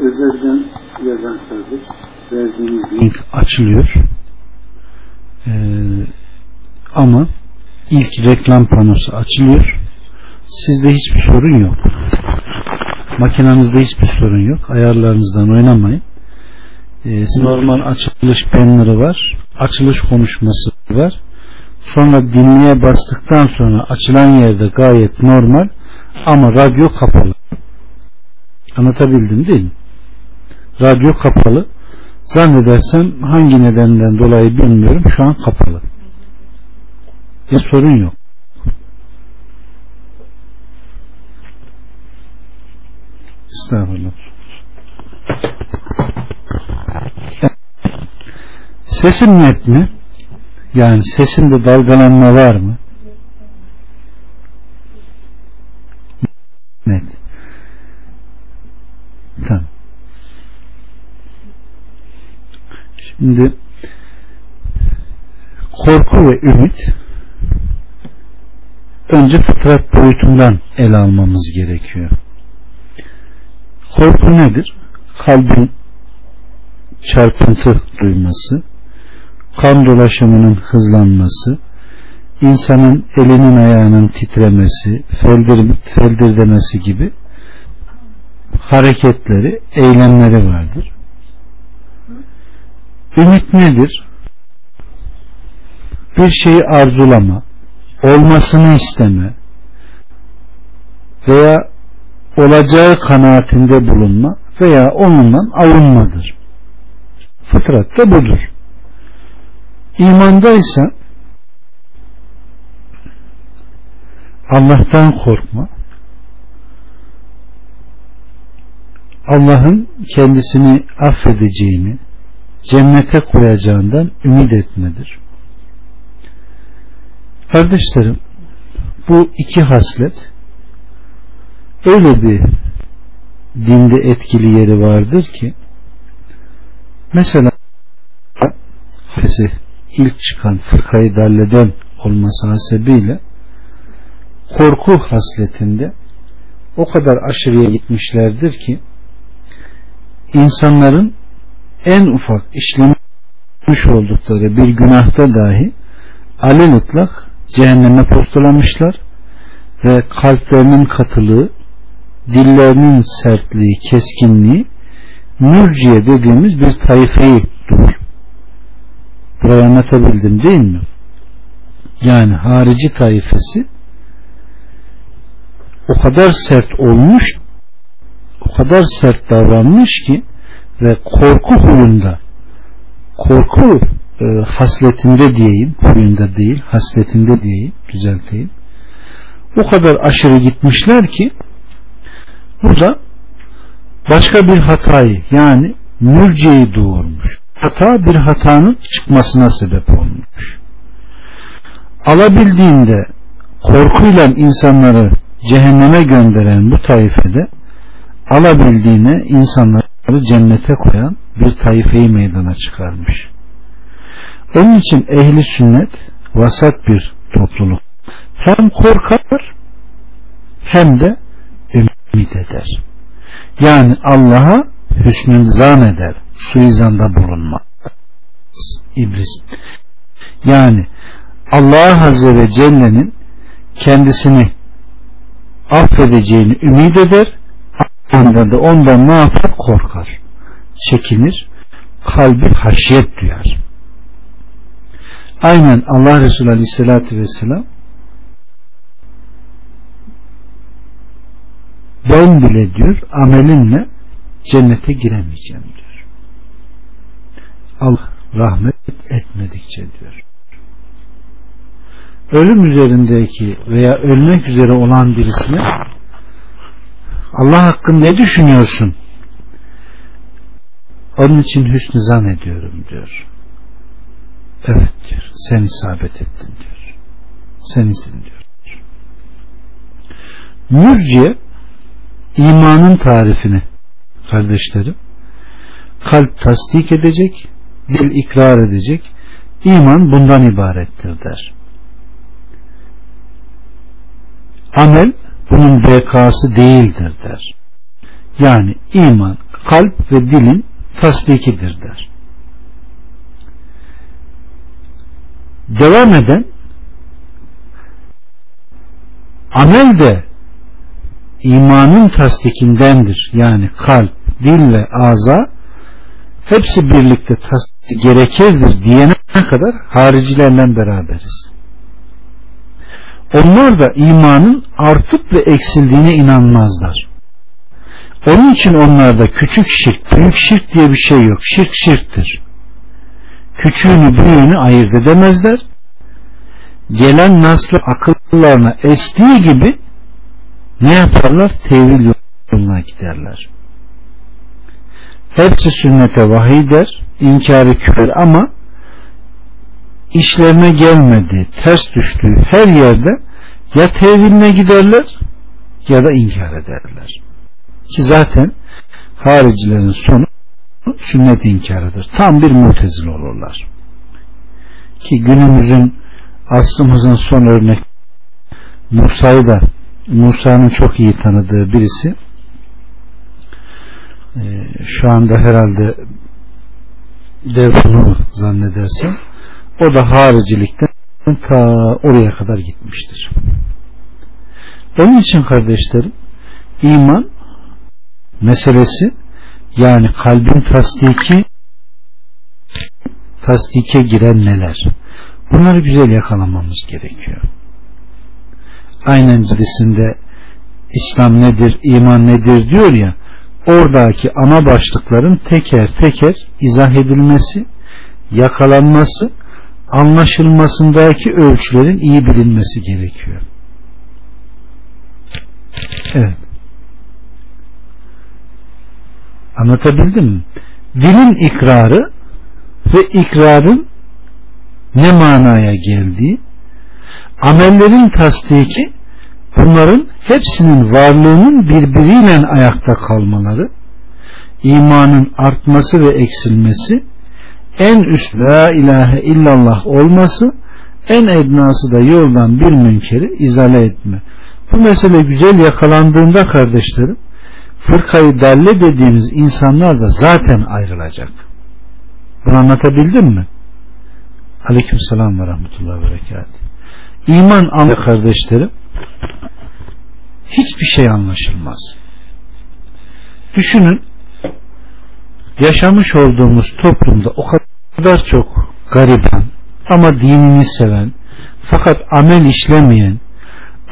özelden yazan kardeş verdiğiniz link açılıyor. Ee, ama ilk reklam panosu açılıyor. Sizde hiçbir sorun yok. Makinenizde hiçbir sorun yok. Ayarlarınızdan oynamayın. Ee, normal açılış banner'ı var. Açılış konuşması var. Sonra dinleye bastıktan sonra açılan yerde gayet normal ama radyo kapalı. Anlatabildim değil mi? Radyo kapalı. Zannedersem hangi nedenden dolayı bilmiyorum. Şu an kapalı. Ya sorun yok. Estağfurullah. Sesim net mi? Yani sesimde dalgalanma var mı? Net. Tamam. Şimdi korku ve ümit önce fıtrat boyutundan ele almamız gerekiyor. Korku nedir? Kalbin çarpıntı duyması, kan dolaşımının hızlanması, insanın elinin ayağının titremesi, feldir, feldir gibi hareketleri, eylemleri vardır. Ümit nedir? Bir şeyi arzulama, olmasını isteme veya olacağı kanaatinde bulunma veya onunla avunmadır. Fıtrat da budur. İmanda ise Allah'tan korkma, Allah'ın kendisini affedeceğini, cennete koyacağından ümit etmedir. Kardeşlerim, bu iki haslet öyle bir dinde etkili yeri vardır ki mesela ilk çıkan fırkayı dalleden olması hasebiyle korku hasletinde o kadar aşırıya gitmişlerdir ki insanların en ufak işlemiş oldukları bir günahta dahi alelütlak cehenneme postalamışlar ve kalplerinin katılığı dillerinin sertliği, keskinliği mürciye dediğimiz bir tayfeyi durur. Burayı anlatabildim değil mi? Yani harici tayfesi o kadar sert olmuş o kadar sert davranmış ki ve korku huyunda korku e, hasletinde diyeyim huyunda değil hasletinde diyeyim düzelteyim. O kadar aşırı gitmişler ki burada başka bir hatayı yani mürceyi doğurmuş. Hata bir hatanın çıkmasına sebep olmuş. Alabildiğinde korkuyla insanları cehenneme gönderen bu taifede alabildiğine insanları cennete koyan bir taifeyi meydana çıkarmış. Onun için ehli sünnet vasat bir topluluk. Hem korkar hem de ümit eder. Yani Allah'a hüsnü zan eder. Suizanda bulunma. İblis. Yani Allah Azze ve Celle'nin kendisini affedeceğini ümit eder anda da ondan ne yapar? Korkar. Çekinir. Kalbi haşiyet duyar. Aynen Allah Resulü Aleyhisselatü Vesselam ben bile diyor amelimle cennete giremeyeceğim diyor. Allah rahmet etmedikçe diyor. Ölüm üzerindeki veya ölmek üzere olan birisine Allah hakkında ne düşünüyorsun? Onun için hüsnü zan ediyorum diyor. Evet diyor. Sen isabet ettin diyor. Sen istedin diyor. Mürciye imanın tarifini kardeşlerim kalp tasdik edecek dil ikrar edecek iman bundan ibarettir der. Amel bunun bekası değildir der. Yani iman kalp ve dilin tasdikidir der. Devam eden amel de imanın tasdikindendir. Yani kalp, dil ve ağza hepsi birlikte tasdik gerekirdir diyene kadar haricilerle beraberiz. Onlar da imanın artıp ve eksildiğine inanmazlar. Onun için onlarda küçük şirk, büyük şirk diye bir şey yok. Şirk şirktir. Küçüğünü büyüğünü ayırt edemezler. Gelen naslı akıllarına estiği gibi ne yaparlar? Tevil yoluna giderler. Hepsi sünnete vahiy der, inkarı küfür ama işlerine gelmedi, ters düştüğü her yerde ya teviline giderler ya da inkar ederler. Ki zaten haricilerin sonu sünnet inkarıdır. Tam bir mutezil olurlar. Ki günümüzün aslımızın son örnek Musa'yı da Musa'nın çok iyi tanıdığı birisi ee, şu anda herhalde Devran'ı zannedersem o da haricilikten ta oraya kadar gitmiştir. Onun için kardeşlerim iman meselesi yani kalbin tasdiki tasdike giren neler? Bunları güzel yakalamamız gerekiyor. Aynen cidisinde İslam nedir, iman nedir diyor ya oradaki ana başlıkların teker teker izah edilmesi, yakalanması, anlaşılmasındaki ölçülerin iyi bilinmesi gerekiyor. Evet. Anlatabildim mi? Dilin ikrarı ve ikrarın ne manaya geldiği, amellerin tasdiki bunların hepsinin varlığının birbiriyle ayakta kalmaları, imanın artması ve eksilmesi, en üst la ilahe illallah olması, en ednası da yoldan bir münkeri izale etme. Bu mesele güzel yakalandığında kardeşlerim, fırkayı dalle dediğimiz insanlar da zaten ayrılacak. Bunu anlatabildim mi? Aleyküm selam ve rahmetullahi ve. İman anlı kardeşlerim hiçbir şey anlaşılmaz. Düşünün yaşamış olduğumuz toplumda o kadar çok gariban ama dinini seven fakat amel işlemeyen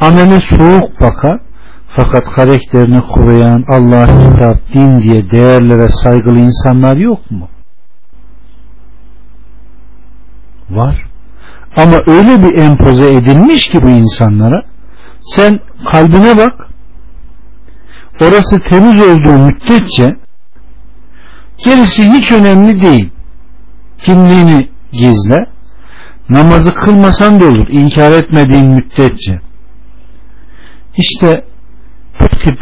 amele soğuk bakan fakat karakterini koruyan Allah kitap, din diye değerlere saygılı insanlar yok mu? Var. Ama öyle bir empoze edilmiş ki bu insanlara sen kalbine bak orası temiz olduğu müddetçe gerisi hiç önemli değil. Kimliğini gizle namazı kılmasan da olur inkar etmediğin müddetçe. İşte bu tip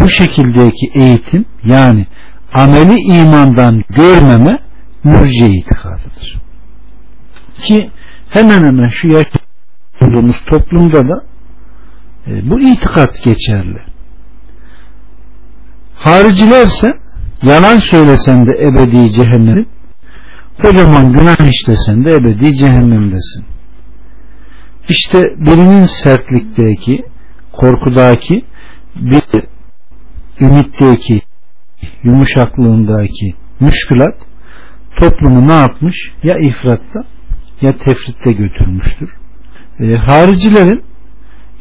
bu şekildeki eğitim yani ameli imandan görmeme mürciye itikadıdır. Ki hemen hemen şu yaşadığımız toplumda da e, bu itikat geçerli. Haricilerse yalan söylesen de ebedi cehennemin kocaman günah işlesen de ebedi cehennemdesin. İşte birinin sertlikteki korkudaki bir ümitteki yumuşaklığındaki müşkülat toplumu ne yapmış? Ya ifratta ya tefritte götürmüştür. E, haricilerin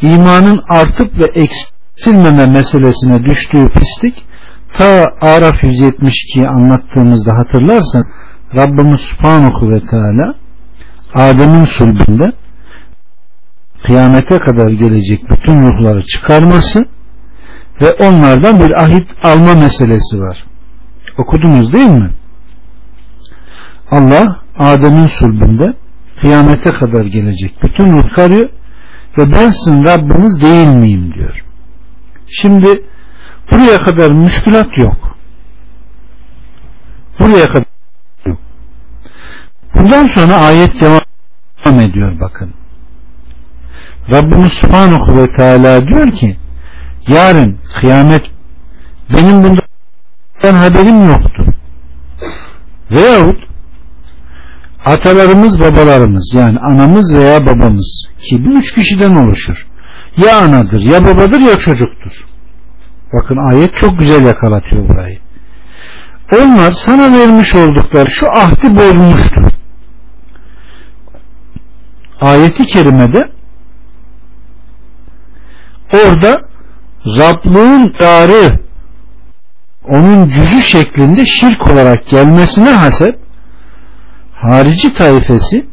imanın artıp ve eksilmeme meselesine düştüğü pislik ta Araf 172'yi anlattığımızda hatırlarsan Rabbimiz Subhanahu ve Teala Adem'in sulbünde kıyamete kadar gelecek bütün ruhları çıkarması ve onlardan bir ahit alma meselesi var. Okudunuz değil mi? Allah Adem'in sulbünde kıyamete kadar gelecek bütün ruhları ve ben sizin Rabbiniz değil miyim diyor. Şimdi buraya kadar müşkülat yok. Buraya kadar yok. Bundan sonra ayet devam ediyor bakın. Rabbimiz Subhanahu ve Teala diyor ki yarın kıyamet benim bundan haberim yoktu. Veyahut atalarımız babalarımız yani anamız veya babamız ki bu üç kişiden oluşur. Ya anadır ya babadır ya çocuktur. Bakın ayet çok güzel yakalatıyor burayı. Onlar sana vermiş oldukları şu ahdi bozmuştu. Ayeti kerimede orada Rablığın darı onun cüzü şeklinde şirk olarak gelmesine hasep harici taifesi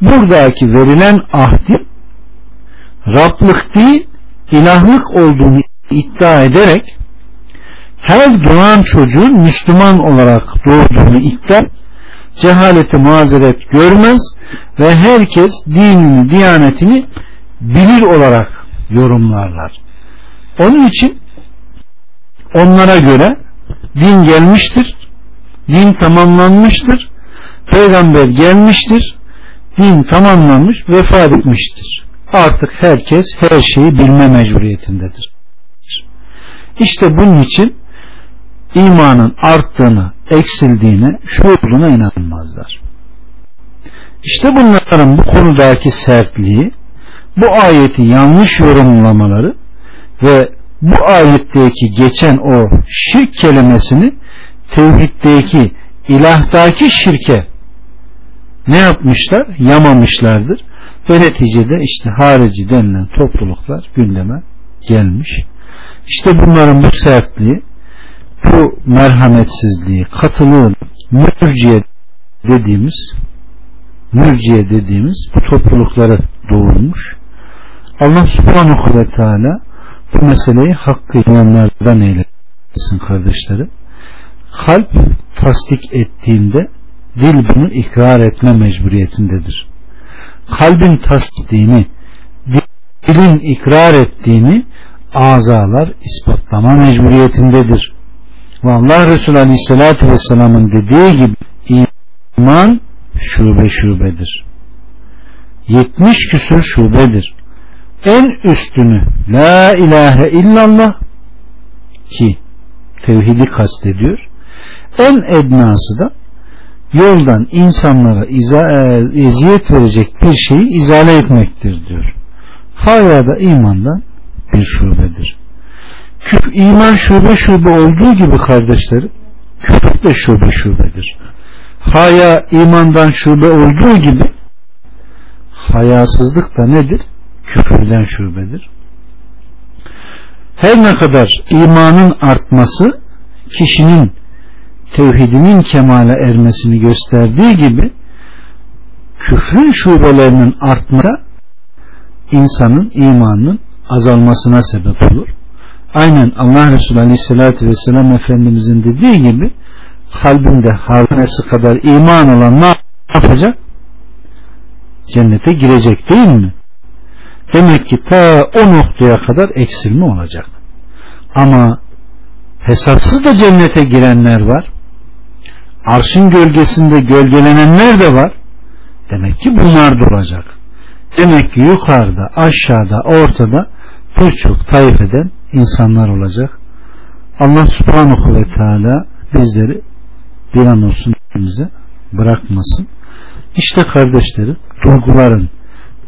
buradaki verilen ahdi Rablık değil ilahlık olduğunu iddia ederek her doğan çocuğun Müslüman olarak doğduğunu iddia cehaleti mazeret görmez ve herkes dinini, diyanetini bilir olarak yorumlarlar. Onun için onlara göre din gelmiştir, din tamamlanmıştır, peygamber gelmiştir, din tamamlanmış, vefat etmiştir. Artık herkes her şeyi bilme mecburiyetindedir. İşte bunun için imanın arttığını, eksildiğine, şu inanmazlar. İşte bunların bu konudaki sertliği, bu ayeti yanlış yorumlamaları ve bu ayetteki geçen o şirk kelimesini tevhiddeki ilahtaki şirke ne yapmışlar? Yamamışlardır. Ve neticede işte harici denilen topluluklar gündeme gelmiş. İşte bunların bu sertliği, bu merhametsizliği, katılığı, mürciye dediğimiz mürciye dediğimiz bu toplulukları doğurmuş. Allah subhanahu ve teala bu meseleyi hakkı inanlardan eylesin kardeşlerim. Kalp tasdik ettiğinde dil bunu ikrar etme mecburiyetindedir. Kalbin tasdikini dilin ikrar ettiğini azalar ispatlama mecburiyetindedir. Ve Allah Resulü Aleyhisselatü Vesselam'ın dediği gibi iman şube şubedir. 70 küsur şubedir. En üstünü La ilahe illallah ki tevhidi kastediyor. En ednası da yoldan insanlara e, eziyet verecek bir şeyi izale etmektir diyor. Haya da imandan bir şubedir. Küf, iman şube şube olduğu gibi kardeşlerim küfür de şube şubedir. Haya imandan şube olduğu gibi hayasızlık da nedir? Küfürden şubedir. Her ne kadar imanın artması kişinin tevhidinin kemale ermesini gösterdiği gibi küfrün şubelerinin artması insanın imanının azalmasına sebep olur. Aynen Allah Resulü Aleyhisselatü Vesselam Efendimizin dediği gibi kalbinde harnesi kadar iman olan ne yapacak? Cennete girecek değil mi? Demek ki ta o noktaya kadar eksilme olacak. Ama hesapsız da cennete girenler var. Arşın gölgesinde gölgelenenler de var. Demek ki bunlar duracak. Demek ki yukarıda, aşağıda, ortada birçok tayif eden insanlar olacak. Allah subhanahu ve teala bizleri bir an olsun bize bırakmasın. İşte kardeşlerim duyguların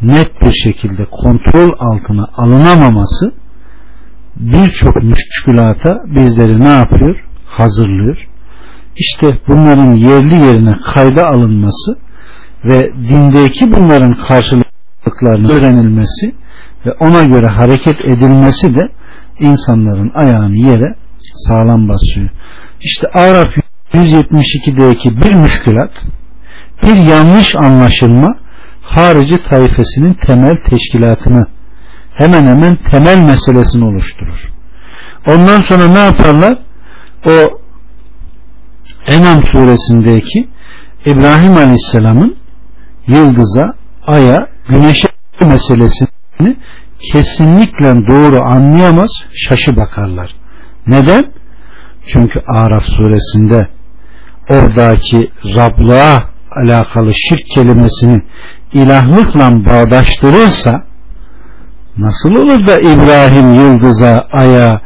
net bir şekilde kontrol altına alınamaması birçok müşkülata bizleri ne yapıyor? Hazırlıyor. İşte bunların yerli yerine kayda alınması ve dindeki bunların karşılıklarının öğrenilmesi ve ona göre hareket edilmesi de insanların ayağını yere sağlam basıyor. İşte Araf 172'deki bir müşkülat bir yanlış anlaşılma harici taifesinin temel teşkilatını hemen hemen temel meselesini oluşturur. Ondan sonra ne yaparlar? O Enam suresindeki İbrahim Aleyhisselam'ın yıldıza, aya, güneşe meselesini kesinlikle doğru anlayamaz, şaşı bakarlar. Neden? Çünkü Araf suresinde oradaki Rablığa alakalı şirk kelimesini ilahlıkla bağdaştırırsa nasıl olur da İbrahim yıldıza, aya,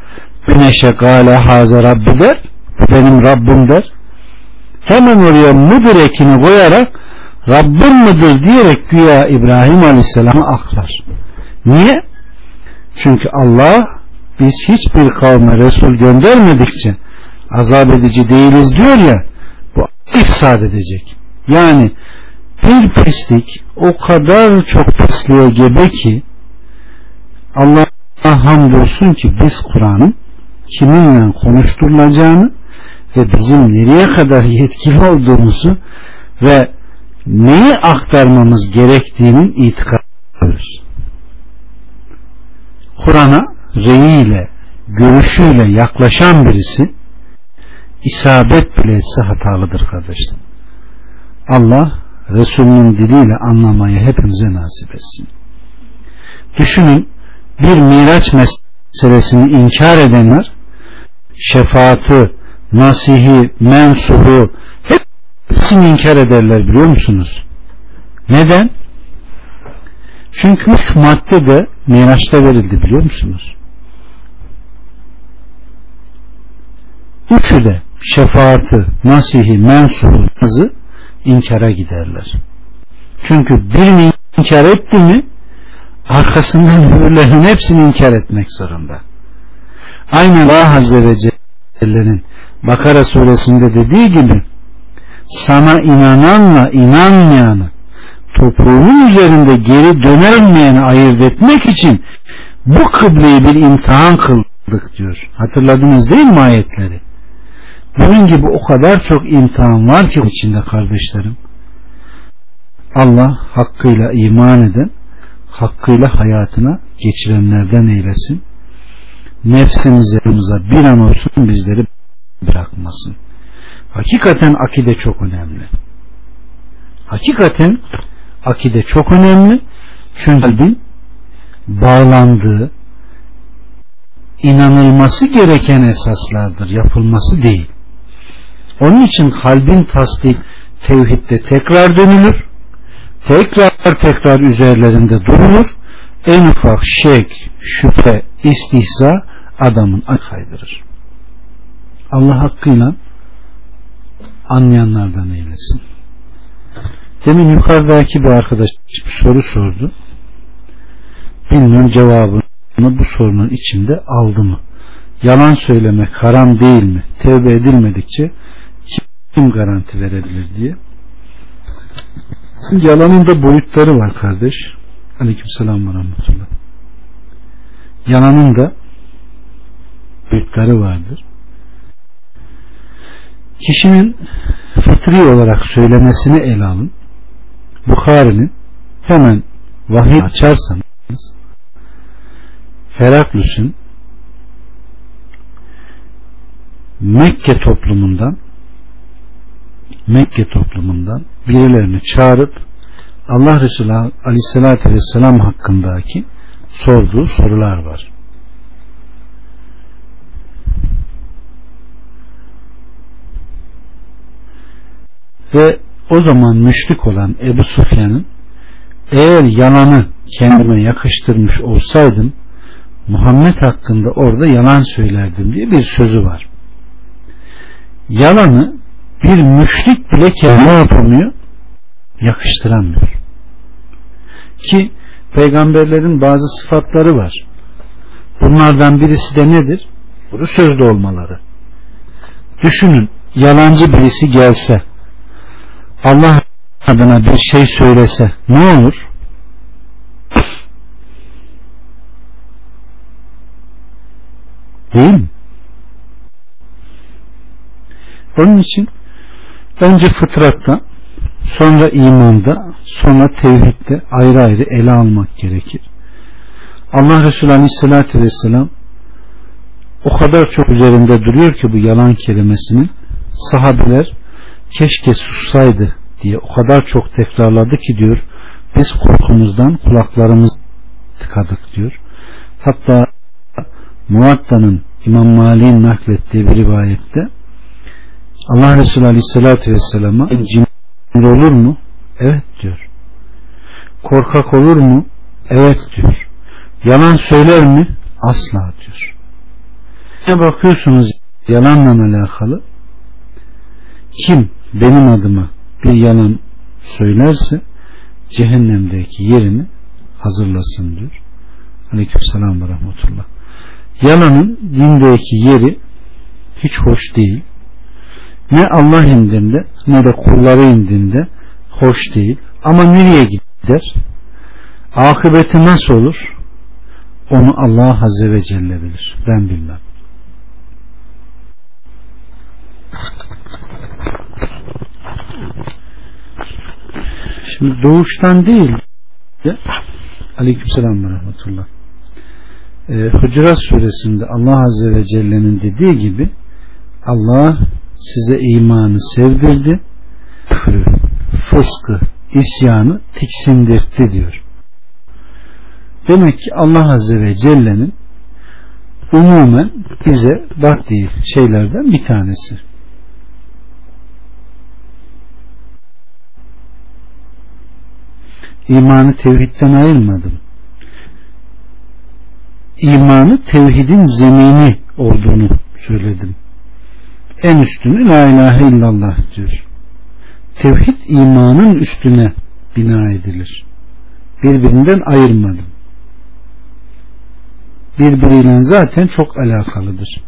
güneşe gale haze Rabbi der benim Rabbim der hemen oraya mıdır ekini koyarak Rabbim mıdır diyerek güya İbrahim Aleyhisselam'ı aklar. Niye? Çünkü Allah biz hiçbir kavme Resul göndermedikçe azap edici değiliz diyor ya bu ifsad edecek. Yani bir pislik o kadar çok pisliğe gebe ki Allah'a hamdolsun ki biz Kur'an'ın kiminle konuşturulacağını ve bizim nereye kadar yetkili olduğumuzu ve neyi aktarmamız gerektiğinin itikad ediyoruz. Kur'an'a reyiyle, görüşüyle yaklaşan birisi isabet bile etse hatalıdır kardeşler. Allah Resulünün diliyle anlamayı hepimize nasip etsin. Düşünün bir miraç meselesini inkar edenler şefaati, nasihi, mensubu hepsini inkar ederler biliyor musunuz? Neden? Çünkü üç madde de Miraç'ta verildi biliyor musunuz? Üçü de şefaati, nasihi, mensubunuzı inkara giderler. Çünkü birini inkar etti mi arkasından öbürlerinin hepsini inkar etmek zorunda. Aynen Allah Azze ve Celle'nin Bakara suresinde dediği gibi sana inananla inanmayanı topuğunun üzerinde geri dönemeyen ayırt etmek için bu kıbleyi bir imtihan kıldık diyor. Hatırladınız değil mi ayetleri? Bunun gibi o kadar çok imtihan var ki içinde kardeşlerim. Allah hakkıyla iman eden, hakkıyla hayatına geçirenlerden eylesin. Nefsimize bir an olsun bizleri bırakmasın. Hakikaten akide çok önemli. Hakikaten akide çok önemli. Çünkü kalbin bağlandığı inanılması gereken esaslardır. Yapılması değil. Onun için kalbin tasdik tevhidde tekrar dönülür. Tekrar tekrar üzerlerinde durulur. En ufak şek, şüphe, istihza adamın kaydırır. Allah hakkıyla anlayanlardan eylesin. Demin yukarıdaki bir arkadaş bir soru sordu. Bilmiyorum cevabını bu sorunun içinde aldı mı? Yalan söylemek haram değil mi? Tevbe edilmedikçe kim garanti verebilir diye. Yalanın da boyutları var kardeş. Aleyküm selam ve rahmetullah. Yalanın da boyutları vardır. Kişinin fıtri olarak söylemesini ele alın. Bukhari'nin hemen vahiy açarsanız Heraklüs'ün Mekke toplumundan Mekke toplumundan birilerini çağırıp Allah Resulü Aleyhisselatü Vesselam hakkındaki sorduğu sorular var. Ve o zaman müşrik olan Ebu Sufyan'ın eğer yalanı kendime yakıştırmış olsaydım Muhammed hakkında orada yalan söylerdim diye bir sözü var. Yalanı bir müşrik bile kendine yapamıyor, yakıştıramıyor. Ki peygamberlerin bazı sıfatları var. Bunlardan birisi de nedir? Bu sözde olmaları. Düşünün yalancı birisi gelse Allah adına bir şey söylese ne olur? Değil mi? Onun için önce fıtratta sonra imanda sonra tevhidde ayrı ayrı ele almak gerekir. Allah Resulü Aleyhisselatü Vesselam o kadar çok üzerinde duruyor ki bu yalan kelimesinin sahabeler keşke sussaydı diye o kadar çok tekrarladı ki diyor biz korkumuzdan kulaklarımız tıkadık diyor. Hatta Muatta'nın İmam Mali'nin naklettiği bir rivayette Allah Resulü Aleyhisselatü Vesselam'a cimri olur mu? Evet diyor. Korkak olur mu? Evet diyor. Yalan söyler mi? Asla diyor. Ne bakıyorsunuz yalanla alakalı kim benim adıma bir yalan söylerse cehennemdeki yerini hazırlasın diyor. Aleyküm selam ve rahmetullah. Yalanın dindeki yeri hiç hoş değil. Ne Allah indinde ne de kulları indinde hoş değil. Ama nereye gider? Akıbeti nasıl olur? Onu Allah Azze ve Celle bilir. Ben bilmem. Şimdi doğuştan değil de Aleykümselam ve Rahmetullah ee, Hucurat suresinde Allah Azze ve Celle'nin dediği gibi Allah size imanı sevdirdi küfrü, fıskı, isyanı tiksindirtti diyor. Demek ki Allah Azze ve Celle'nin umumen bize baktığı şeylerden bir tanesi. İmanı tevhidden ayırmadım. İmanı tevhidin zemini olduğunu söyledim. En üstünü la ilahe illallah diyor. Tevhid imanın üstüne bina edilir. Birbirinden ayırmadım birbiriyle zaten çok alakalıdır.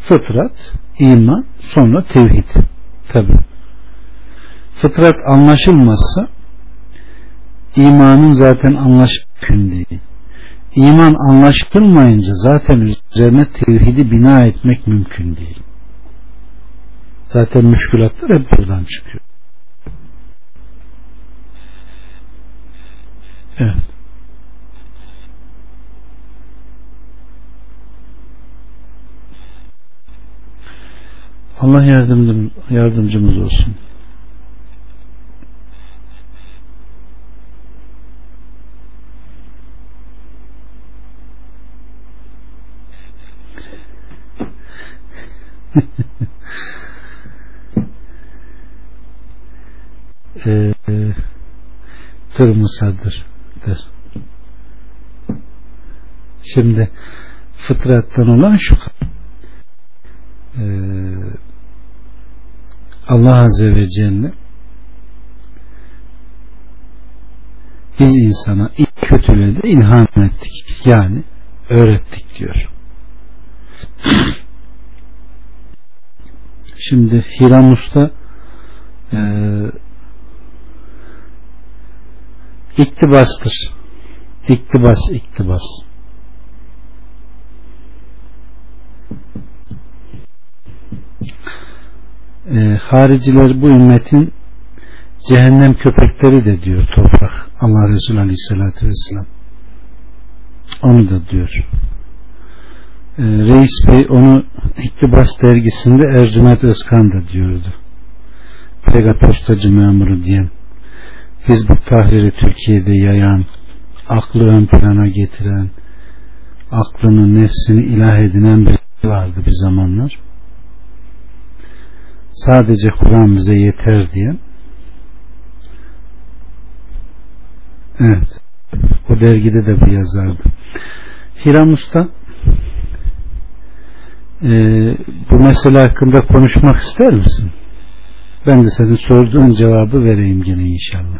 Fıtrat, iman, sonra tevhid. Tabi. Fıtrat anlaşılmazsa imanın zaten anlaşılmıyor değil. İman anlaşılmayınca zaten üzerine tevhidi bina etmek mümkün değil. Zaten müşkülatlar hep buradan çıkıyor. Evet. Allah yardımcımız olsun. ee, dur Musa'dır. Dur. Şimdi fıtrattan olan şu e, Allah Azze ve Celle biz insana ilk kötülüğü de ilham ettik. Yani öğrettik diyor. Şimdi Hiramus'ta e, iktibastır. İktibas, iktibas. e, hariciler bu ümmetin cehennem köpekleri de diyor toprak Allah Resulü Aleyhisselatü Vesselam onu da diyor Reis Bey onu İktibas dergisinde Ercüment Özkan da diyordu. Postacı memuru diyen biz bu tahriri Türkiye'de yayan aklı ön plana getiren aklını nefsini ilah edinen biri vardı bir zamanlar. Sadece Kur'an bize yeter diye evet o dergide de bu yazardı. Hiram Usta e, bu mesele hakkında konuşmak ister misin? Ben de senin sorduğun cevabı vereyim yine inşallah.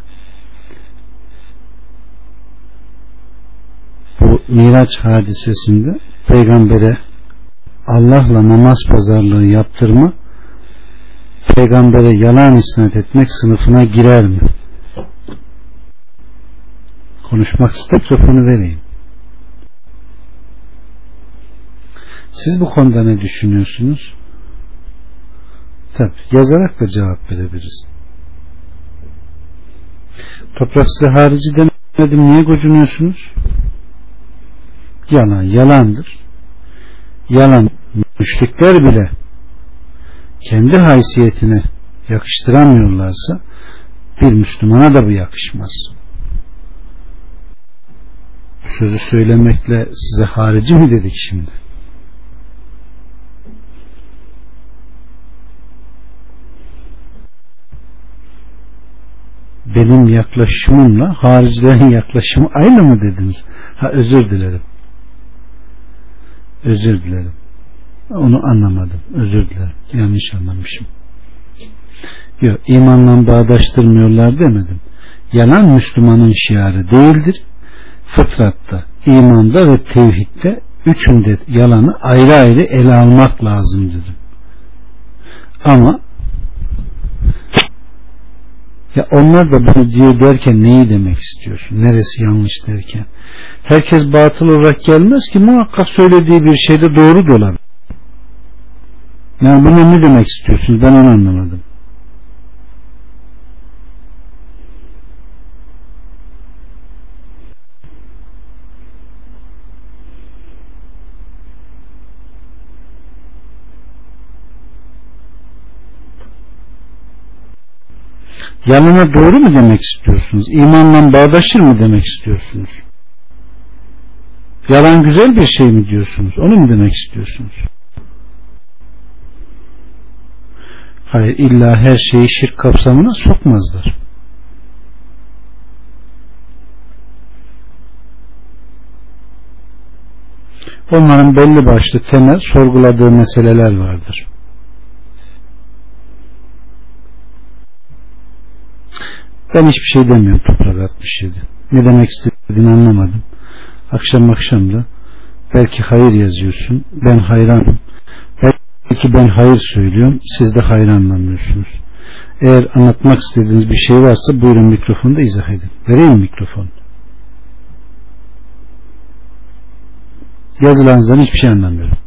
Bu Miraç hadisesinde peygambere Allah'la namaz pazarlığı yaptırma peygambere yalan isnat etmek sınıfına girer mi? Konuşmak ister mikrofonu vereyim. Siz bu konuda ne düşünüyorsunuz? Tabi yazarak da cevap verebiliriz. Toprak size harici demedim niye gocunuyorsunuz? Yalan yalandır. Yalan müşrikler bile kendi haysiyetine yakıştıramıyorlarsa bir Müslümana da bu yakışmaz. Bu sözü söylemekle size harici mi dedik şimdi? Benim yaklaşımımla haricilerin yaklaşımı aynı mı dediniz? Ha özür dilerim. Özür dilerim. onu anlamadım. Özür dilerim. Yanlış anlamışım. Yok imanla bağdaştırmıyorlar demedim. Yalan Müslümanın şiarı değildir. Fıtratta, imanda ve tevhidde üçünde yalanı ayrı ayrı ele almak lazım dedim. Ama ya onlar da bunu diyor derken neyi demek istiyorsun? Neresi yanlış derken? Herkes batıl olarak gelmez ki muhakkak söylediği bir şeyde doğru da olabilir. Yani bunu ne demek istiyorsun? Ben onu anlamadım. Yanına doğru mu demek istiyorsunuz? İmanla bağdaşır mı demek istiyorsunuz? Yalan güzel bir şey mi diyorsunuz? Onu mu demek istiyorsunuz? Hayır illa her şeyi şirk kapsamına sokmazlar. Onların belli başlı temel sorguladığı meseleler vardır. Ben hiçbir şey demiyorum toprak 67. Ne demek istediğini anlamadım. Akşam akşam da belki hayır yazıyorsun. Ben hayranım. Belki ben hayır söylüyorum. Siz de hayır anlamıyorsunuz. Eğer anlatmak istediğiniz bir şey varsa buyurun mikrofonu da izah edin. Vereyim mikrofonu. Yazılarınızdan hiçbir şey anlamıyorum.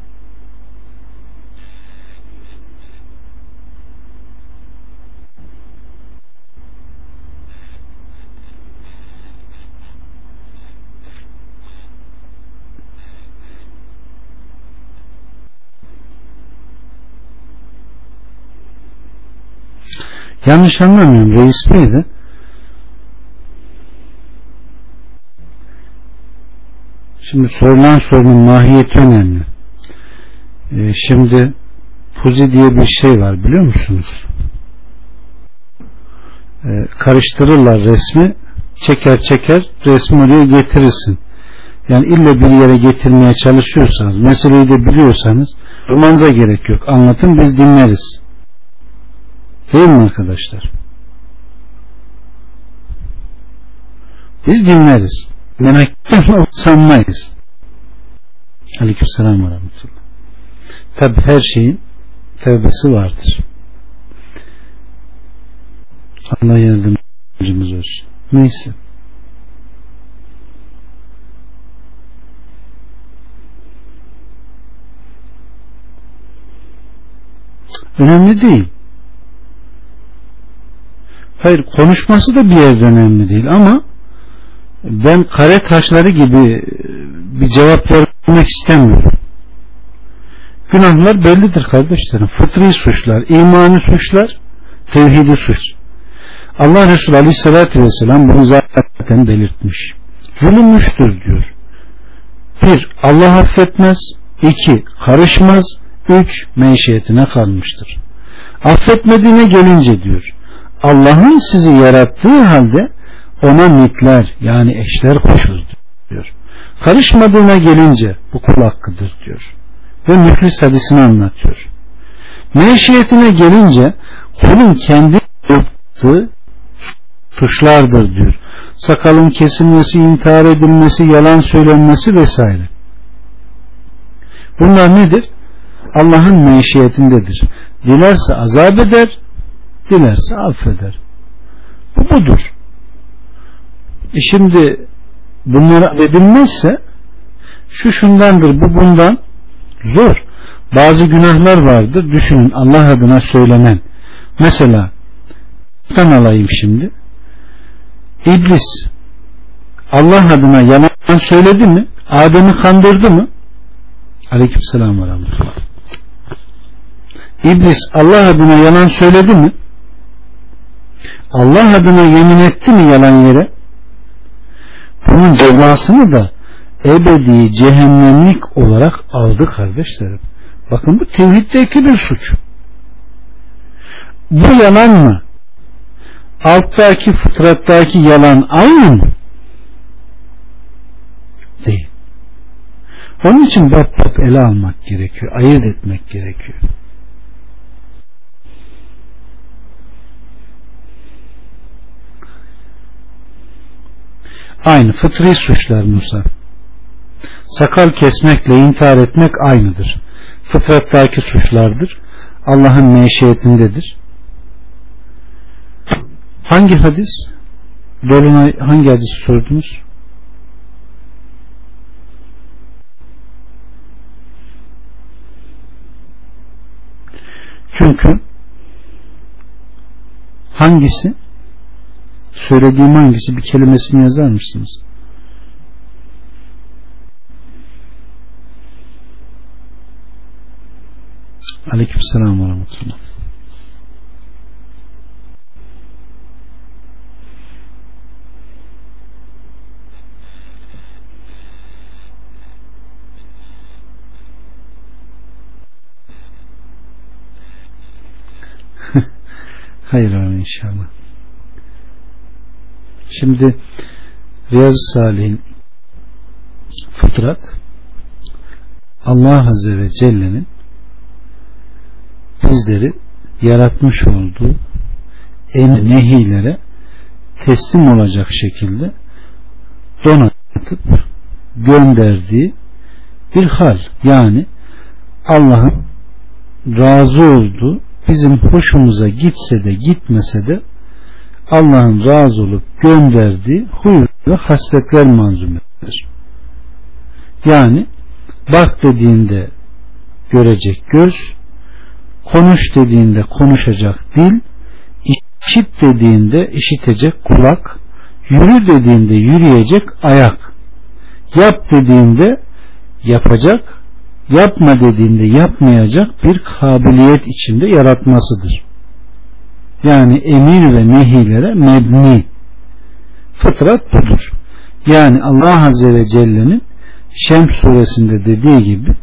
Yanlış anlamıyorum. Reis de Şimdi sorulan sorunun mahiyeti önemli. Ee, şimdi Puzi diye bir şey var biliyor musunuz? Ee, karıştırırlar resmi çeker çeker resmi oraya getirirsin. Yani illa bir yere getirmeye çalışıyorsanız meseleyi de biliyorsanız durmanıza gerek yok. Anlatın biz dinleriz. Değil mi arkadaşlar? Biz dinleriz. Demekten sanmayız. Aleykümselam ve rahmetullah. Tabi her şeyin tevbesi vardır. Allah yardımcımız olsun. Neyse. Önemli değil. Hayır konuşması da bir yerde önemli değil ama ben kare taşları gibi bir cevap vermek istemiyorum. Günahlar bellidir kardeşlerim. Fıtri suçlar, imani suçlar, tevhidi suç. Allah Resulü Aleyhisselatü Vesselam bunu zaten belirtmiş. Zulümmüştür diyor. Bir, Allah affetmez. iki karışmaz. Üç, menşiyetine kalmıştır. Affetmediğine gelince diyor. Allah'ın sizi yarattığı halde ona mitler yani eşler koşuz diyor. Karışmadığına gelince bu kul hakkıdır diyor. Ve müflis hadisini anlatıyor. Meşiyetine gelince kulun kendi yaptığı suçlardır diyor. Sakalın kesilmesi, intihar edilmesi, yalan söylenmesi vesaire. Bunlar nedir? Allah'ın meşiyetindedir. Dilerse azap eder, dilerse affeder. Bu budur. E şimdi bunlara edilmezse şu şundandır bu bundan zor. Bazı günahlar vardır. Düşünün Allah adına söylemen. Mesela ben alayım şimdi. İblis Allah adına yalan söyledi mi? Adem'i kandırdı mı? Aleykümselam ve rahmetullah. İblis Allah adına yalan söyledi mi? Allah adına yemin etti mi yalan yere? Bunun cezasını da ebedi cehennemlik olarak aldı kardeşlerim. Bakın bu tevhiddeki bir suç. Bu yalan mı? Alttaki fıtrattaki yalan aynı mı? Değil. Onun için bab bab ele almak gerekiyor. Ayırt etmek gerekiyor. Aynı fıtri suçlar Musa. Sakal kesmekle intihar etmek aynıdır. Fıtrattaki suçlardır. Allah'ın meşiyetindedir. Hangi hadis? Dolunay hangi hadis sordunuz? Çünkü hangisi? Söylediğim hangisi? Bir kelimesini yazar mısınız? Aleyküm selam ve rahmetullah. Hayır inşallah. Şimdi Riyazu Salih'in fıtrat Allah Azze ve Celle'nin bizleri yaratmış olduğu emir nehilere teslim olacak şekilde donatıp gönderdiği bir hal. Yani Allah'ın razı olduğu bizim hoşumuza gitse de gitmese de Allah'ın razı olup gönderdiği huy ve hasletler manzumedir. Yani bak dediğinde görecek göz, konuş dediğinde konuşacak dil, işit dediğinde işitecek kulak, yürü dediğinde yürüyecek ayak, yap dediğinde yapacak, yapma dediğinde yapmayacak bir kabiliyet içinde yaratmasıdır. Yani emir ve nehilere mebni. Fıtrat budur. Yani Allah Azze ve Celle'nin Şems suresinde dediği gibi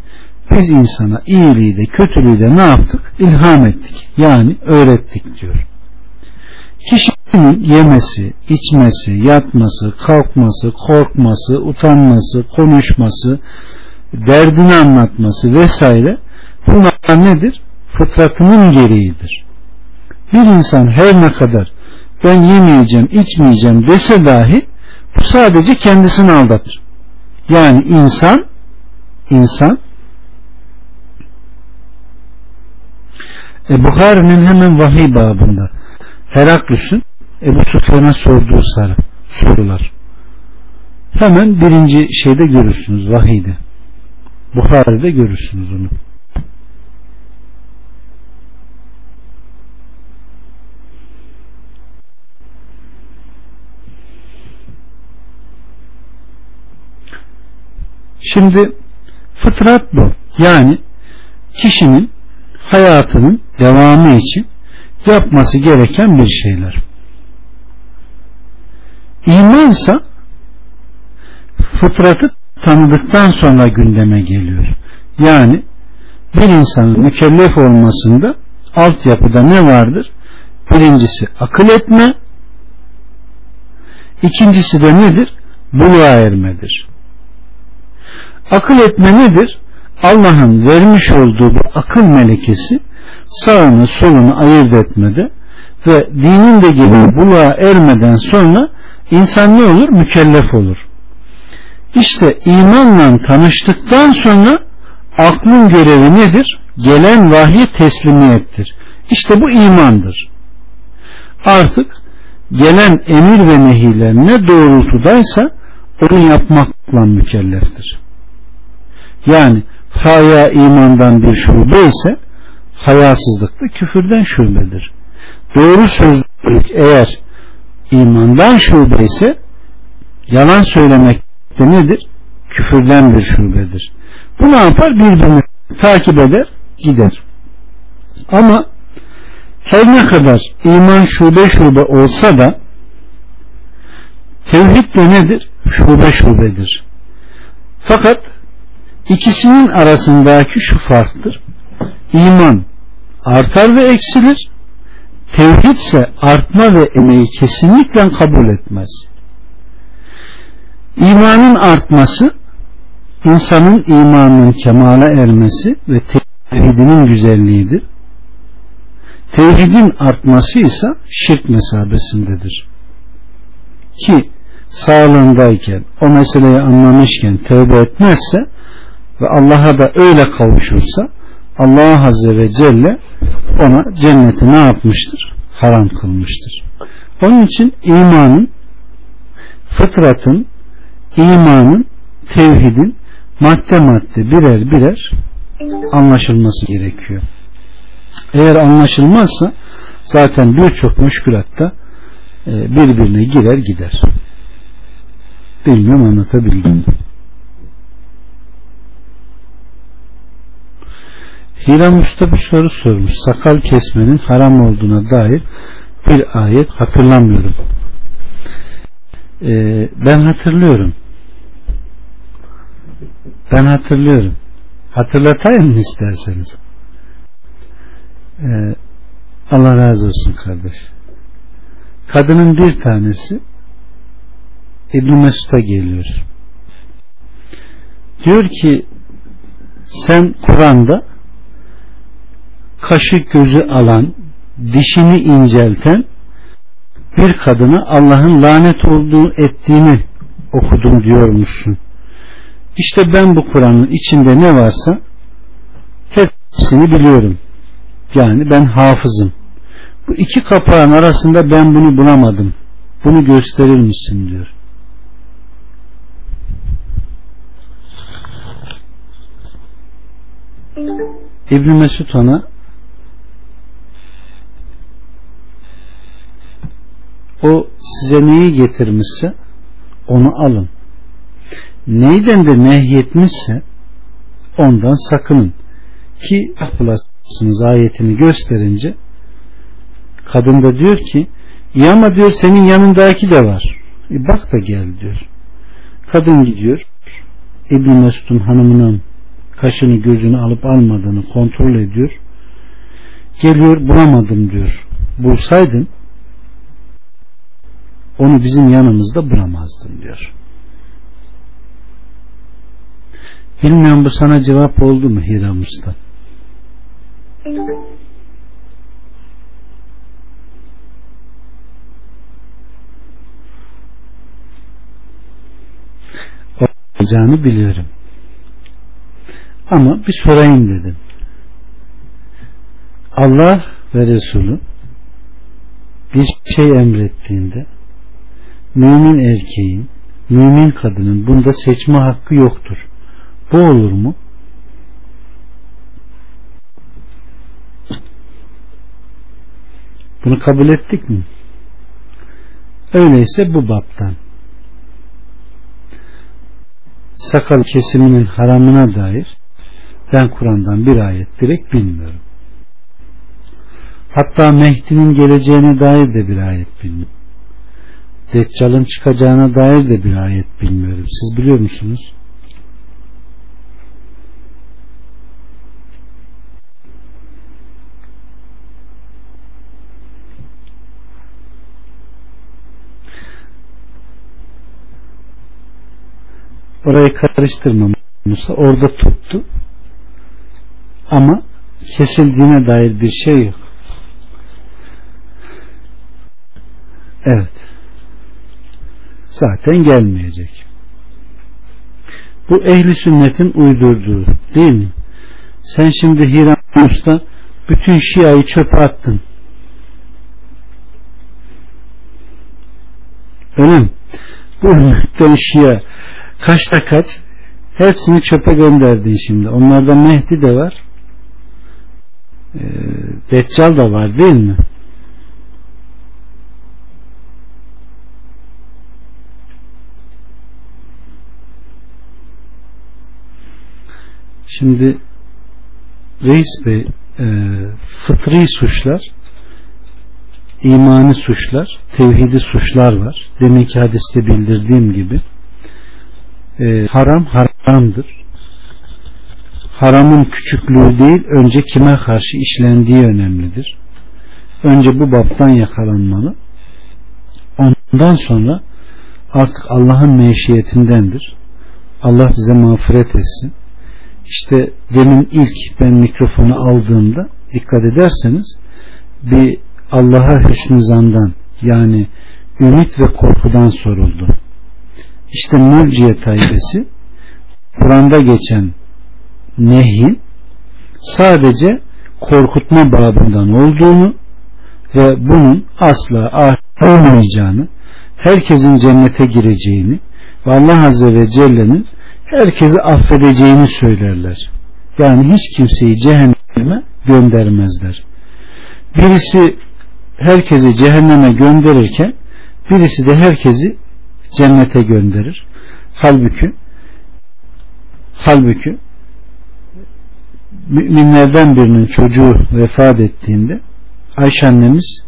biz insana iyiliği de kötülüğü de ne yaptık? İlham ettik. Yani öğrettik diyor. Kişinin yemesi, içmesi, yatması, kalkması, korkması, utanması, konuşması, derdini anlatması vesaire bunlar nedir? Fıtratının gereğidir. Bir insan her ne kadar ben yemeyeceğim, içmeyeceğim dese dahi bu sadece kendisini aldatır. Yani insan insan e, Bukhari'nin hemen vahiy babında Heraklüs'ün Ebu Sufyan'a sorduğu sarı, sorular. Hemen birinci şeyde görürsünüz vahiyde. Bukhari'de görürsünüz onu. Şimdi fıtrat bu. Yani kişinin hayatının devamı için yapması gereken bir şeyler. İmansa fıtratı tanıdıktan sonra gündeme geliyor. Yani bir insanın mükellef olmasında altyapıda ne vardır? Birincisi akıl etme, ikincisi de nedir? Buluğa ermedir. Akıl etme nedir? Allah'ın vermiş olduğu bu akıl melekesi sağını solunu ayırt etmede ve dinin de gibi buluğa ermeden sonra insan ne olur? Mükellef olur. İşte imanla tanıştıktan sonra aklın görevi nedir? Gelen vahye teslimiyettir. İşte bu imandır. Artık gelen emir ve nehiler ne doğrultudaysa onu yapmakla mükelleftir. Yani haya imandan bir şube ise hayasızlık da küfürden şubedir. Doğru sözlülük eğer imandan şube ise yalan söylemek de nedir? Küfürden bir şubedir. Bu ne yapar? Birbirini takip eder, gider. Ama her ne kadar iman şube şube olsa da tevhid de nedir? Şube şubedir. Fakat ikisinin arasındaki şu farktır. İman artar ve eksilir. Tevhid ise artma ve emeği kesinlikle kabul etmez. İmanın artması insanın imanının kemale ermesi ve tevhidinin güzelliğidir. Tevhidin artması ise şirk mesabesindedir. Ki sağlığındayken o meseleyi anlamışken tövbe etmezse ve Allah'a da öyle kavuşursa Allah Azze ve Celle ona cenneti ne yapmıştır? Haram kılmıştır. Onun için imanın fıtratın imanın tevhidin madde madde birer birer anlaşılması gerekiyor. Eğer anlaşılmazsa zaten birçok müşkülatta e, birbirine girer gider. Bilmiyorum anlatabildim mi? Hiram Usta bir soru sormuş. Sakal kesmenin haram olduğuna dair bir ayet hatırlamıyorum. Ee, ben hatırlıyorum. Ben hatırlıyorum. Hatırlatayım mı isterseniz? Ee, Allah razı olsun kardeş. Kadının bir tanesi İbn Mesud'a geliyor. Diyor ki sen Kur'an'da kaşı gözü alan, dişini incelten bir kadına Allah'ın lanet olduğu ettiğini okudum diyormuşsun. İşte ben bu Kur'an'ın içinde ne varsa hepsini biliyorum. Yani ben hafızım. Bu iki kapağın arasında ben bunu bulamadım. Bunu gösterir misin diyor. İbn Mesud ona o size neyi getirmişse onu alın. Neyden de nehyetmişse ondan sakının. Ki bulasınız ayetini gösterince kadın da diyor ki iyi ama diyor senin yanındaki de var. E bak da gel diyor. Kadın gidiyor. İbn Mesud'un hanımının kaşını gözünü alıp almadığını kontrol ediyor. Geliyor bulamadım diyor. Bulsaydın onu bizim yanımızda bulamazdın diyor. Bilmiyorum bu sana cevap oldu mu Hiram Usta? olacağını biliyorum. Ama bir sorayım dedim. Allah ve Resulü bir şey emrettiğinde mümin erkeğin, mümin kadının bunda seçme hakkı yoktur. Bu olur mu? Bunu kabul ettik mi? Öyleyse bu baptan sakal kesiminin haramına dair ben Kur'an'dan bir ayet direkt bilmiyorum. Hatta Mehdi'nin geleceğine dair de bir ayet bilmiyorum. Deccal'ın çıkacağına dair de bir ayet bilmiyorum. Siz biliyor musunuz? Orayı karıştırma Musa. Orada tuttu. Ama kesildiğine dair bir şey yok. Evet. Zaten gelmeyecek. Bu ehli sünnetin uydurduğu değil mi? Sen şimdi Hiram Usta bütün Şia'yı çöpe attın. Öyle mi? Bu ümmetten Şia kaçta kaç hepsini çöpe gönderdin şimdi. Onlardan Mehdi de var. Ee, Deccal da var değil mi? Şimdi Reis Bey e, fıtri suçlar imani suçlar tevhidi suçlar var. Demek ki hadiste bildirdiğim gibi e, haram haramdır. Haramın küçüklüğü değil önce kime karşı işlendiği önemlidir. Önce bu baptan yakalanmalı. Ondan sonra artık Allah'ın meşiyetindendir. Allah bize mağfiret etsin. İşte demin ilk ben mikrofonu aldığımda dikkat ederseniz bir Allah'a hüsnü zandan yani ümit ve korkudan soruldu. İşte mürciye taybesi Kur'an'da geçen nehyin sadece korkutma babından olduğunu ve bunun asla olmayacağını, herkesin cennete gireceğini ve Allah Azze ve Celle'nin herkesi affedeceğini söylerler. Yani hiç kimseyi cehenneme göndermezler. Birisi herkesi cehenneme gönderirken birisi de herkesi cennete gönderir. Halbuki halbuki müminlerden birinin çocuğu vefat ettiğinde Ayşe annemiz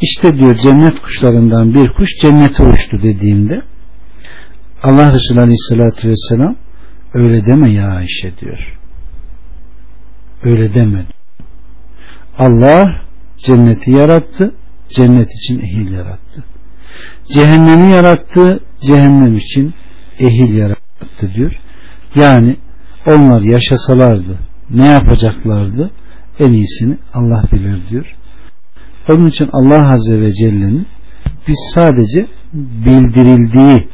işte diyor cennet kuşlarından bir kuş cennete uçtu dediğimde Allah Resulü Aleyhisselatü Vesselam öyle deme ya Ayşe diyor. Öyle deme. Allah cenneti yarattı, cennet için ehil yarattı. Cehennemi yarattı, cehennem için ehil yarattı diyor. Yani onlar yaşasalardı ne yapacaklardı? En iyisini Allah bilir diyor. Onun için Allah Azze ve Celle'nin biz sadece bildirildiği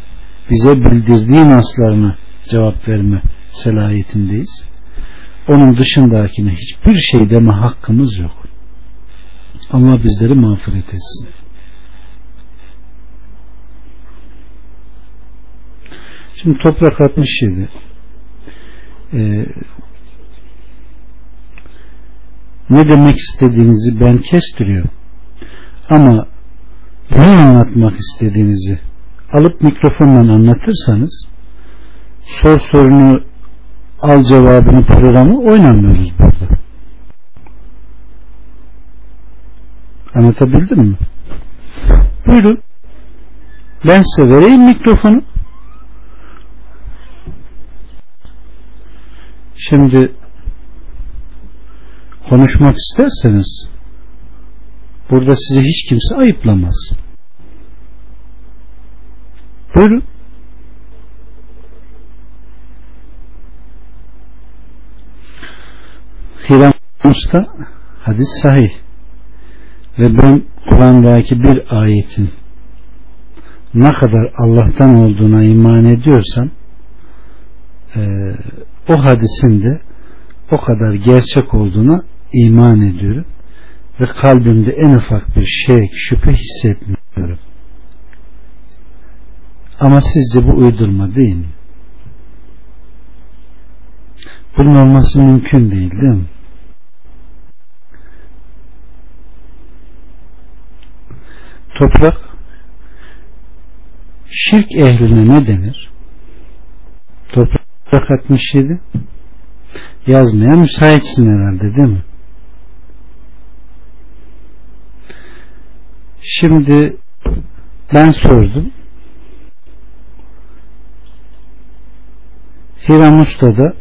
bize bildirdiği naslarına cevap verme selahiyetindeyiz. Onun dışındakine hiçbir şey deme hakkımız yok. Allah bizleri mağfiret etsin. Şimdi toprak 67 ee, ne demek istediğinizi ben kestiriyorum. Ama ne anlatmak istediğinizi alıp mikrofonla anlatırsanız sor sorunu al cevabını programı oynamıyoruz burada. Anlatabildim mi? Buyurun. Ben size vereyim mikrofonu. Şimdi konuşmak isterseniz burada sizi hiç kimse ayıplamaz. Buyurun. Hiram Usta hadis sahih ve ben Kur'an'daki bir ayetin ne kadar Allah'tan olduğuna iman ediyorsam e, o hadisin de o kadar gerçek olduğuna iman ediyorum ve kalbimde en ufak bir şey şüphe hissetmiyorum. Ama sizce bu uydurma değil mi? Bunun olması mümkün değil değil mi? Toprak şirk ehline ne denir? Toprak 67 yazmaya müsaitsin herhalde değil mi? Şimdi ben sordum. Hiram Usta da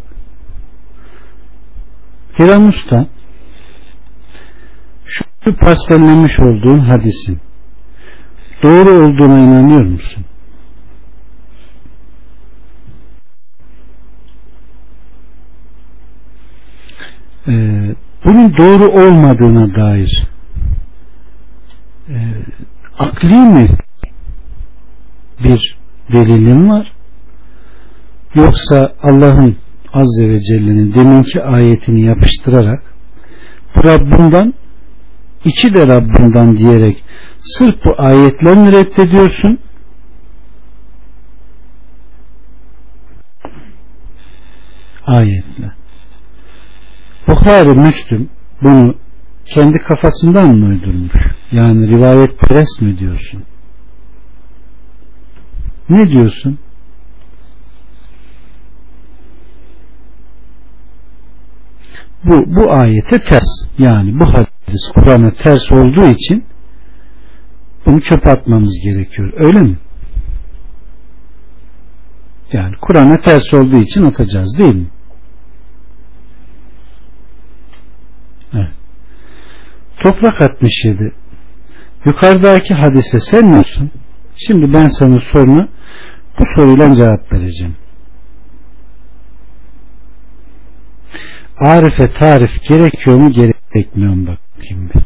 Hiram Usta şu pastellemiş olduğun hadisin doğru olduğuna inanıyor musun? Ee, bunun doğru olmadığına dair e, akli mi bir delilim var yoksa Allah'ın Azze ve Celle'nin deminki ayetini yapıştırarak bu Rabbimden içi de Rabbimden diyerek sırf bu ayetlerini reddediyorsun ayetle Bukhari Müslüm bunu kendi kafasından mı uydurmuş? Yani rivayet peres mi diyorsun? Ne diyorsun? Bu, bu ayete ters. Yani bu hadis Kur'an'a ters olduğu için bunu çöp atmamız gerekiyor. Öyle mi? Yani Kur'an'a ters olduğu için atacağız değil mi? Evet. Toprak 67 Yukarıdaki hadise sen ne diyorsun? Şimdi ben sana sorunu bu soruyla cevap vereceğim. Arife tarif gerekiyor mu gerekmiyor mu bakayım bir.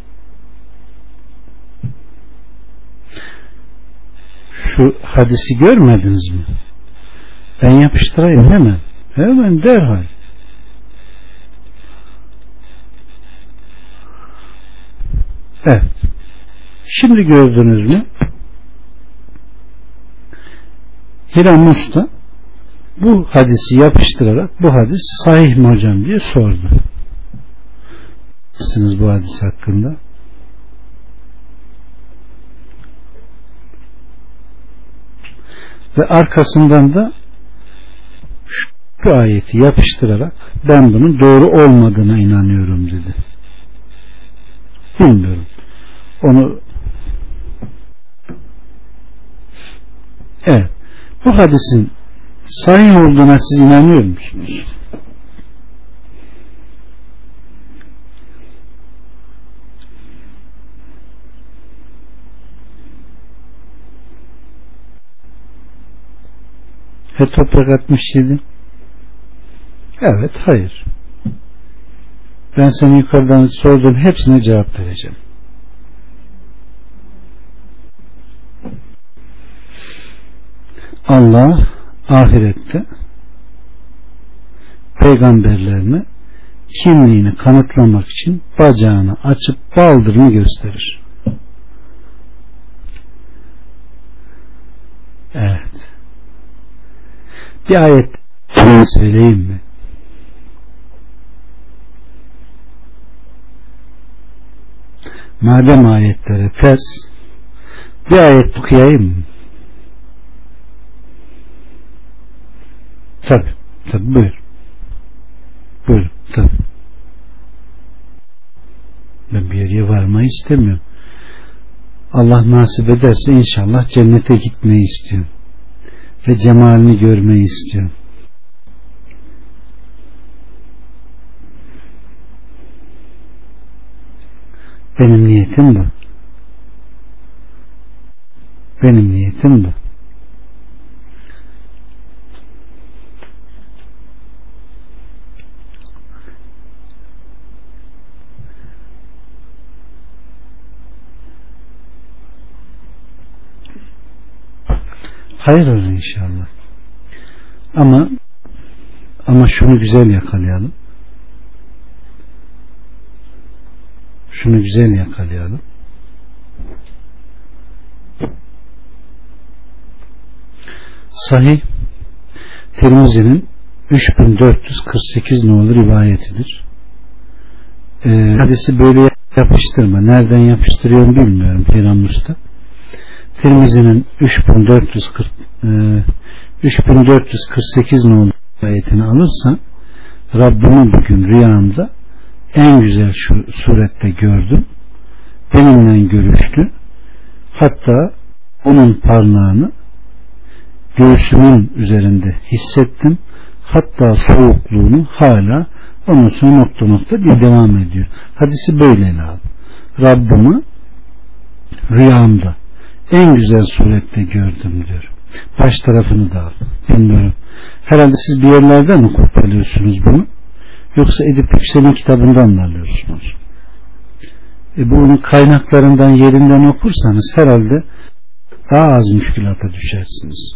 Şu hadisi görmediniz mi? Ben yapıştırayım hemen. Hemen derhal. Evet. Şimdi gördünüz mü? Hiram Usta bu hadisi yapıştırarak bu hadis sahih mi hocam diye sordu. Sizsiniz bu hadis hakkında? Ve arkasından da şu ayeti yapıştırarak ben bunun doğru olmadığına inanıyorum dedi. Bilmiyorum. Onu Evet. Bu hadisin sahih olduğuna siz inanıyor musunuz? He toprak 67 Evet hayır. Ben senin yukarıdan sorduğun hepsine cevap vereceğim. Allah ahirette peygamberlerine kimliğini kanıtlamak için bacağını açıp baldırını gösterir. Evet. Bir ayet söyleyeyim mi? Madem ayetlere ters bir ayet okuyayım mı? Tabi. Tabi buyur. Buyur. Tabi. Ben bir yere varmayı istemiyorum. Allah nasip ederse inşallah cennete gitmeyi istiyorum. Ve cemalini görmeyi istiyorum. Benim niyetim bu. Benim niyetim bu. Hayır öyle inşallah. Ama ama şunu güzel yakalayalım. Şunu güzel yakalayalım. Sahih Tirmizi'nin 3448 nolu rivayetidir. Ee, hadisi böyle yapıştırma. Nereden yapıştırıyorum bilmiyorum Peygamber Usta. Tirmizi'nin 3440 e, 3448 nolu ayetini alırsan Rabbimi bugün rüyamda en güzel şu surette gördüm. Benimle görüştü. Hatta onun parmağını göğsümün üzerinde hissettim. Hatta soğukluğunu hala ondan sonra nokta nokta bir devam ediyor. Hadisi böyle al. Rabbimi rüyamda en güzel surette gördüm diyor. Baş tarafını da al. Bilmiyorum. Herhalde siz bir yerlerden mi kopyalıyorsunuz bunu? Yoksa Edip Yüksel'in kitabından mı alıyorsunuz? E bunun kaynaklarından yerinden okursanız herhalde daha az müşkülata düşersiniz.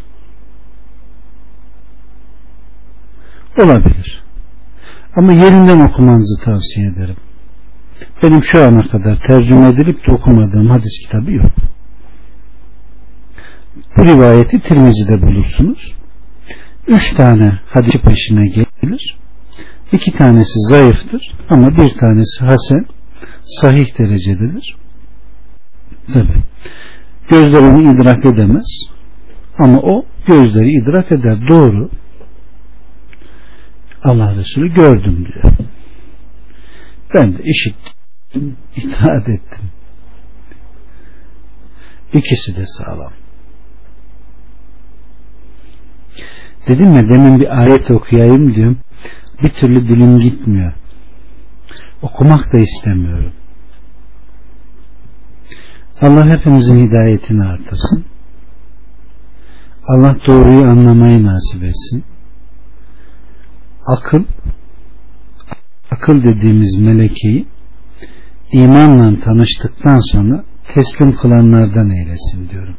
Olabilir. Ama yerinden okumanızı tavsiye ederim. Benim şu ana kadar tercüme edilip de okumadığım hadis kitabı yok. Bu rivayeti Tirmizi'de bulursunuz. Üç tane hadis peşine gelir. İki tanesi zayıftır ama bir tanesi hasen sahih derecededir. Tabi. Gözler onu idrak edemez. Ama o gözleri idrak eder. Doğru. Allah Resulü gördüm diyor. Ben de işittim, itaat ettim. İkisi de sağlam. Dedim ya demin bir ayet okuyayım diyorum. Bir türlü dilim gitmiyor. Okumak da istemiyorum. Allah hepimizin hidayetini artırsın. Allah doğruyu anlamayı nasip etsin. Akıl akıl dediğimiz melekeyi imanla tanıştıktan sonra teslim kılanlardan eylesin diyorum.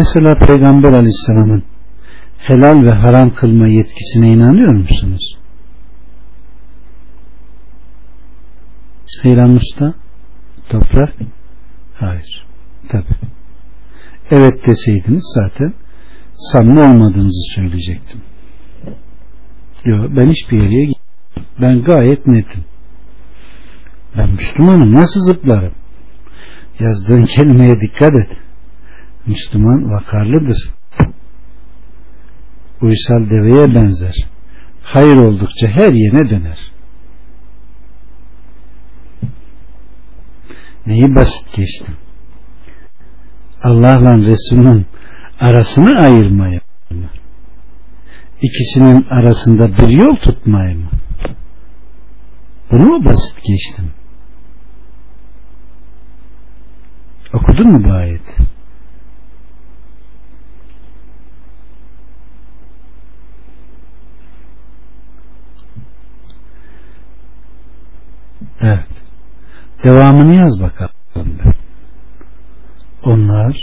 Mesela Peygamber Aleyhisselam'ın helal ve haram kılma yetkisine inanıyor musunuz? Heyran Usta toprak? Hayır tabi evet deseydiniz zaten samimi olmadığınızı söyleyecektim. Yok ben hiçbir yere gitmem ben gayet netim. Ben Müslümanım nasıl zıplarım? Yazdığın kelimeye dikkat et Müslüman vakarlıdır. Uysal deveye benzer. Hayır oldukça her yerine döner. Neyi basit geçtim? Allah'la Resul'ün arasını ayırmaya mı? İkisinin arasında bir yol tutmaya mı? Bunu mu basit geçtim? Okudun mu bu ayeti Evet. Devamını yaz bakalım. Onlar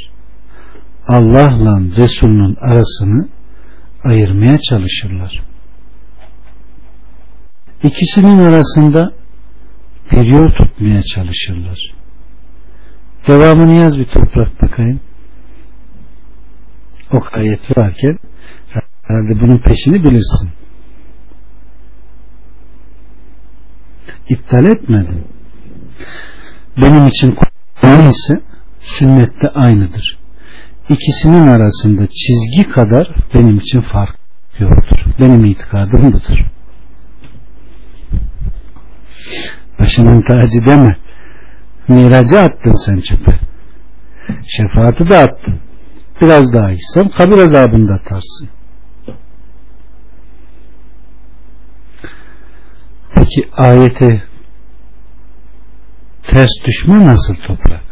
Allah'la Resul'ün arasını ayırmaya çalışırlar. İkisinin arasında bir yol tutmaya çalışırlar. Devamını yaz bir toprak bakayım. O ayet varken herhalde bunun peşini bilirsin. İptal etmedim. Benim için konu ise sünnette aynıdır. İkisinin arasında çizgi kadar benim için fark yoktur. Benim itikadım budur. Başımın tacı deme. Miracı attın sen çöpe. Şefaati de attın. Biraz daha gitsem kabir azabını da atarsın. Peki ayete ters düşme nasıl toprak?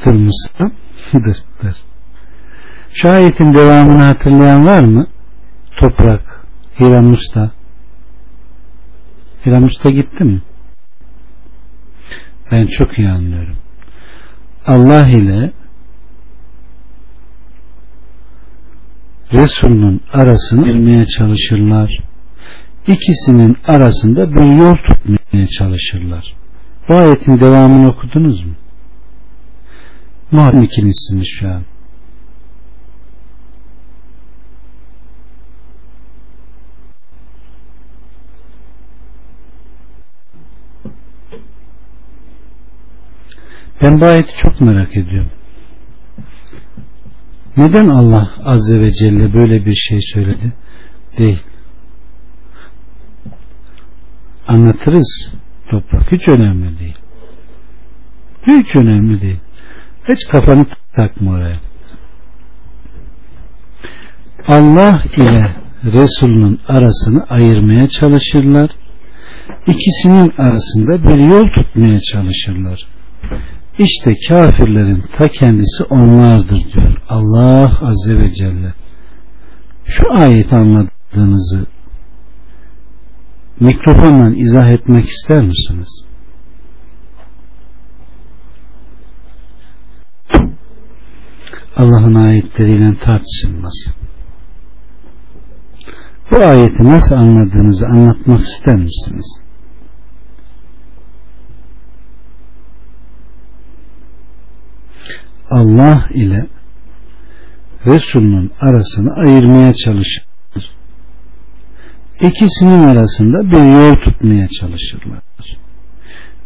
Tırmısa dır dır. Şu ayetin devamını hatırlayan var mı? Toprak. Hiram Usta gitti mi? Ben çok iyi anlıyorum. Allah ile Resul'ün arasını girmeye çalışırlar. İkisinin arasında bir yol tutmaya çalışırlar. Bu ayetin devamını okudunuz mu? Malum ikinizsiniz şu an. Ben bu ayeti çok merak ediyorum. Neden Allah Azze ve Celle böyle bir şey söyledi? Değil. Anlatırız. Toprak hiç önemli değil. Hiç önemli değil. Hiç kafanı takma oraya. Allah ile Resul'ün arasını ayırmaya çalışırlar. İkisinin arasında bir yol tutmaya çalışırlar. İşte kafirlerin ta kendisi onlardır diyor Allah Azze ve Celle. Şu ayeti anladığınızı mikrofonla izah etmek ister misiniz? Allah'ın ayetleriyle tartışılmaz. Bu ayeti nasıl anladığınızı anlatmak ister misiniz? Allah ile Resul'ün arasını ayırmaya çalışır. İkisinin arasında bir yol tutmaya çalışırlar.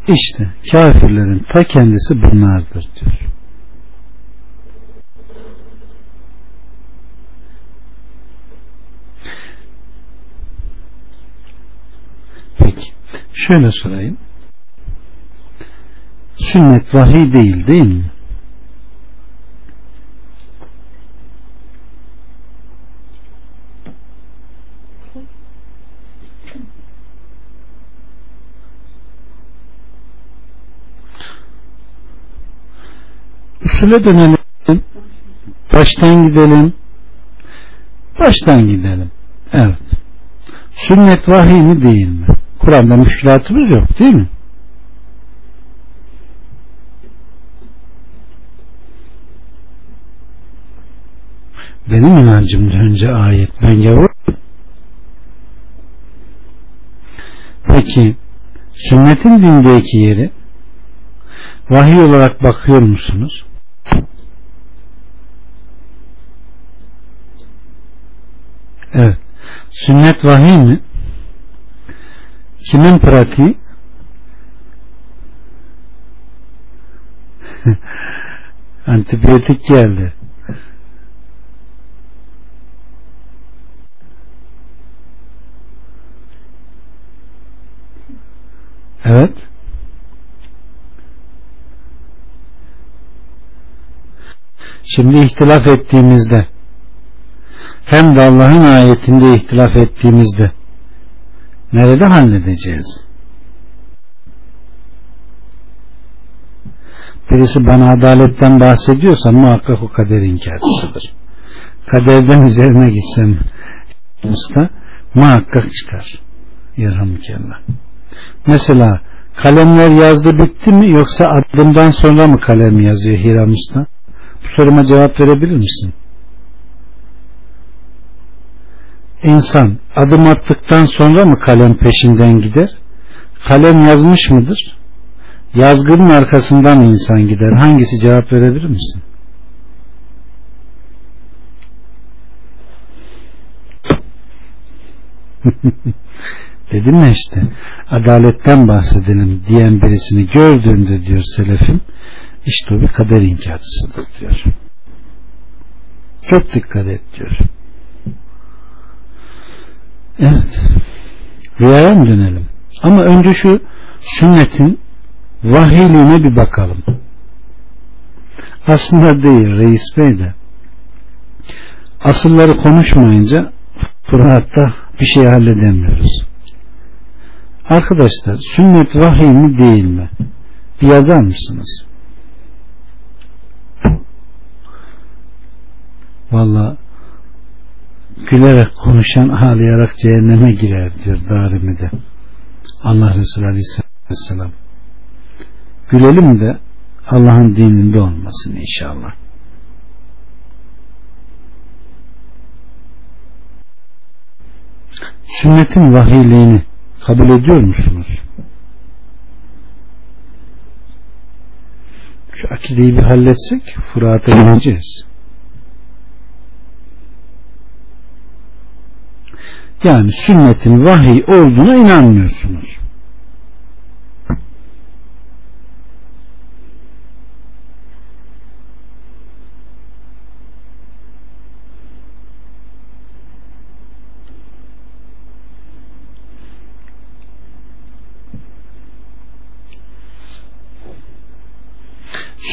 İşte kafirlerin ta kendisi bunlardır diyor. Peki şöyle sorayım. Sünnet vahiy değil değil mi? Usule dönelim. Baştan gidelim. Baştan gidelim. Evet. Sünnet vahiy mi değil mi? Kur'an'da müşkilatımız yok değil mi? Benim inancımda önce ayet. Ben gavur. Peki sünnetin dindeki yeri vahiy olarak bakıyor musunuz? Evet. Sünnet vahiy mi? Kimin pratiği? Antibiyotik geldi. Evet. Şimdi ihtilaf ettiğimizde hem de Allah'ın ayetinde ihtilaf ettiğimizde nerede halledeceğiz? Birisi bana adaletten bahsediyorsa muhakkak o kaderin inkârcısıdır. Kaderden üzerine gitsem usta muhakkak çıkar. Yerhamdülillah. Mesela kalemler yazdı bitti mi yoksa adımdan sonra mı kalem yazıyor Hiram Usta? Bu soruma cevap verebilir misin? İnsan adım attıktan sonra mı kalem peşinden gider? Kalem yazmış mıdır? Yazgının arkasından mı insan gider? Hangisi cevap verebilir misin? Dedim ya işte adaletten bahsedelim diyen birisini gördüğünde diyor selefim işte o bir kader inkarcısıdır diyor. Çok dikkat et diyor. Evet. Rüyaya mı dönelim? Ama önce şu sünnetin vahiyliğine bir bakalım. Aslında değil reis bey de asılları konuşmayınca Fırat'ta bir şey halledemiyoruz. Arkadaşlar sünnet vahiy mi değil mi? Bir yazar mısınız? Valla gülerek konuşan ağlayarak cehenneme girer diyor Darimi'de. Allah Resulü Aleyhisselam. Gülelim de Allah'ın dininde olmasın inşallah. Sünnetin vahiyliğini kabul ediyor musunuz? Şu akideyi bir halletsek Fırat'a gideceğiz. Yani sünnetin vahiy olduğuna inanmıyorsunuz.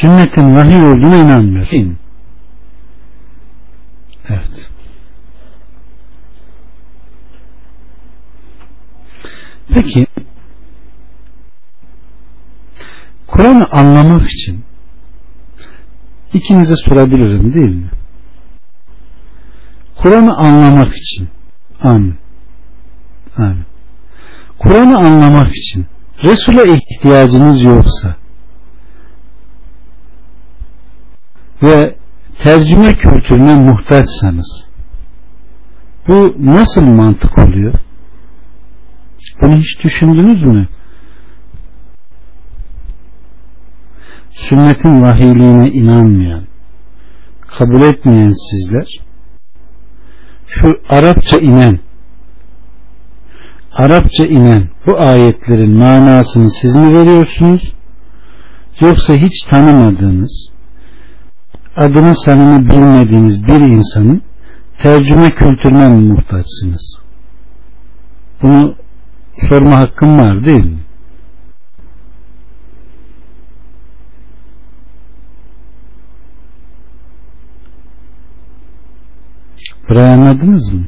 sünnetin vahiy olduğuna inanmıyorsun. Evet. Peki Kur'an'ı anlamak için ikinize sorabilirim değil mi? Kur'an'ı anlamak için amin. Amin. Kur'an'ı anlamak için Resul'e ihtiyacınız yoksa ve tercüme kültürüne muhtaçsanız bu nasıl mantık oluyor? Bunu hiç düşündünüz mü? Sünnetin vahiyliğine inanmayan, kabul etmeyen sizler şu Arapça inen Arapça inen bu ayetlerin manasını siz mi veriyorsunuz? Yoksa hiç tanımadığınız adını sanını bilmediğiniz bir insanın tercüme kültürüne mi muhtaçsınız? Bunu sorma hakkım var değil mi? Burayı anladınız mı?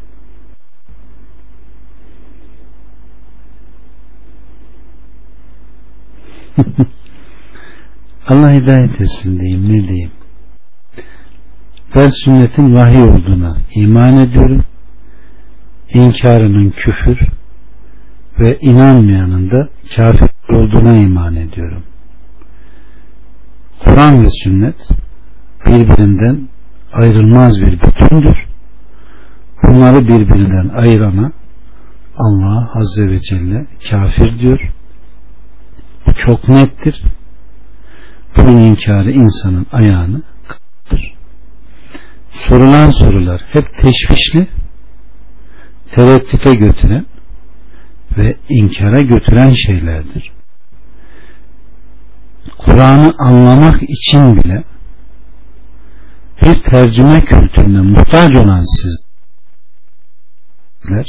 Allah hidayet etsin diyeyim ne diyeyim. ben sünnetin vahiy olduğuna iman ediyorum. İnkarının küfür ve inanmayanın da kafir olduğuna iman ediyorum. Kur'an ve sünnet birbirinden ayrılmaz bir bütündür. Bunları birbirinden ayırana Allah Azze ve Celle kafir diyor. Bu çok nettir. Bunun inkarı insanın ayağını kırır. Sorulan sorular hep teşvişli, tereddüte götüren ve inkara götüren şeylerdir. Kur'an'ı anlamak için bile bir tercüme kültürüne muhtaç olan sizler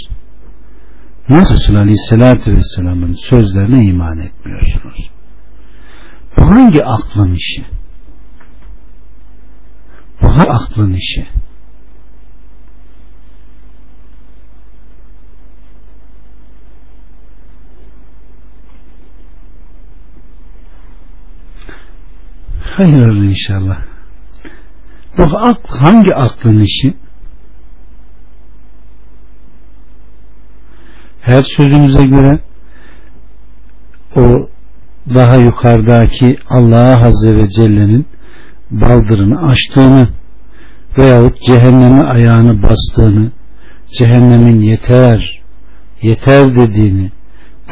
nasıl Resulü Aleyhisselatü Vesselam'ın sözlerine iman etmiyorsunuz? Bu hangi aklın işi? Bu hangi aklın işi? Hayır inşallah. Bu akl, hangi aklın işi? Her sözümüze göre o daha yukarıdaki Allah Azze ve Celle'nin baldırını açtığını veyahut cehenneme ayağını bastığını cehennemin yeter yeter dediğini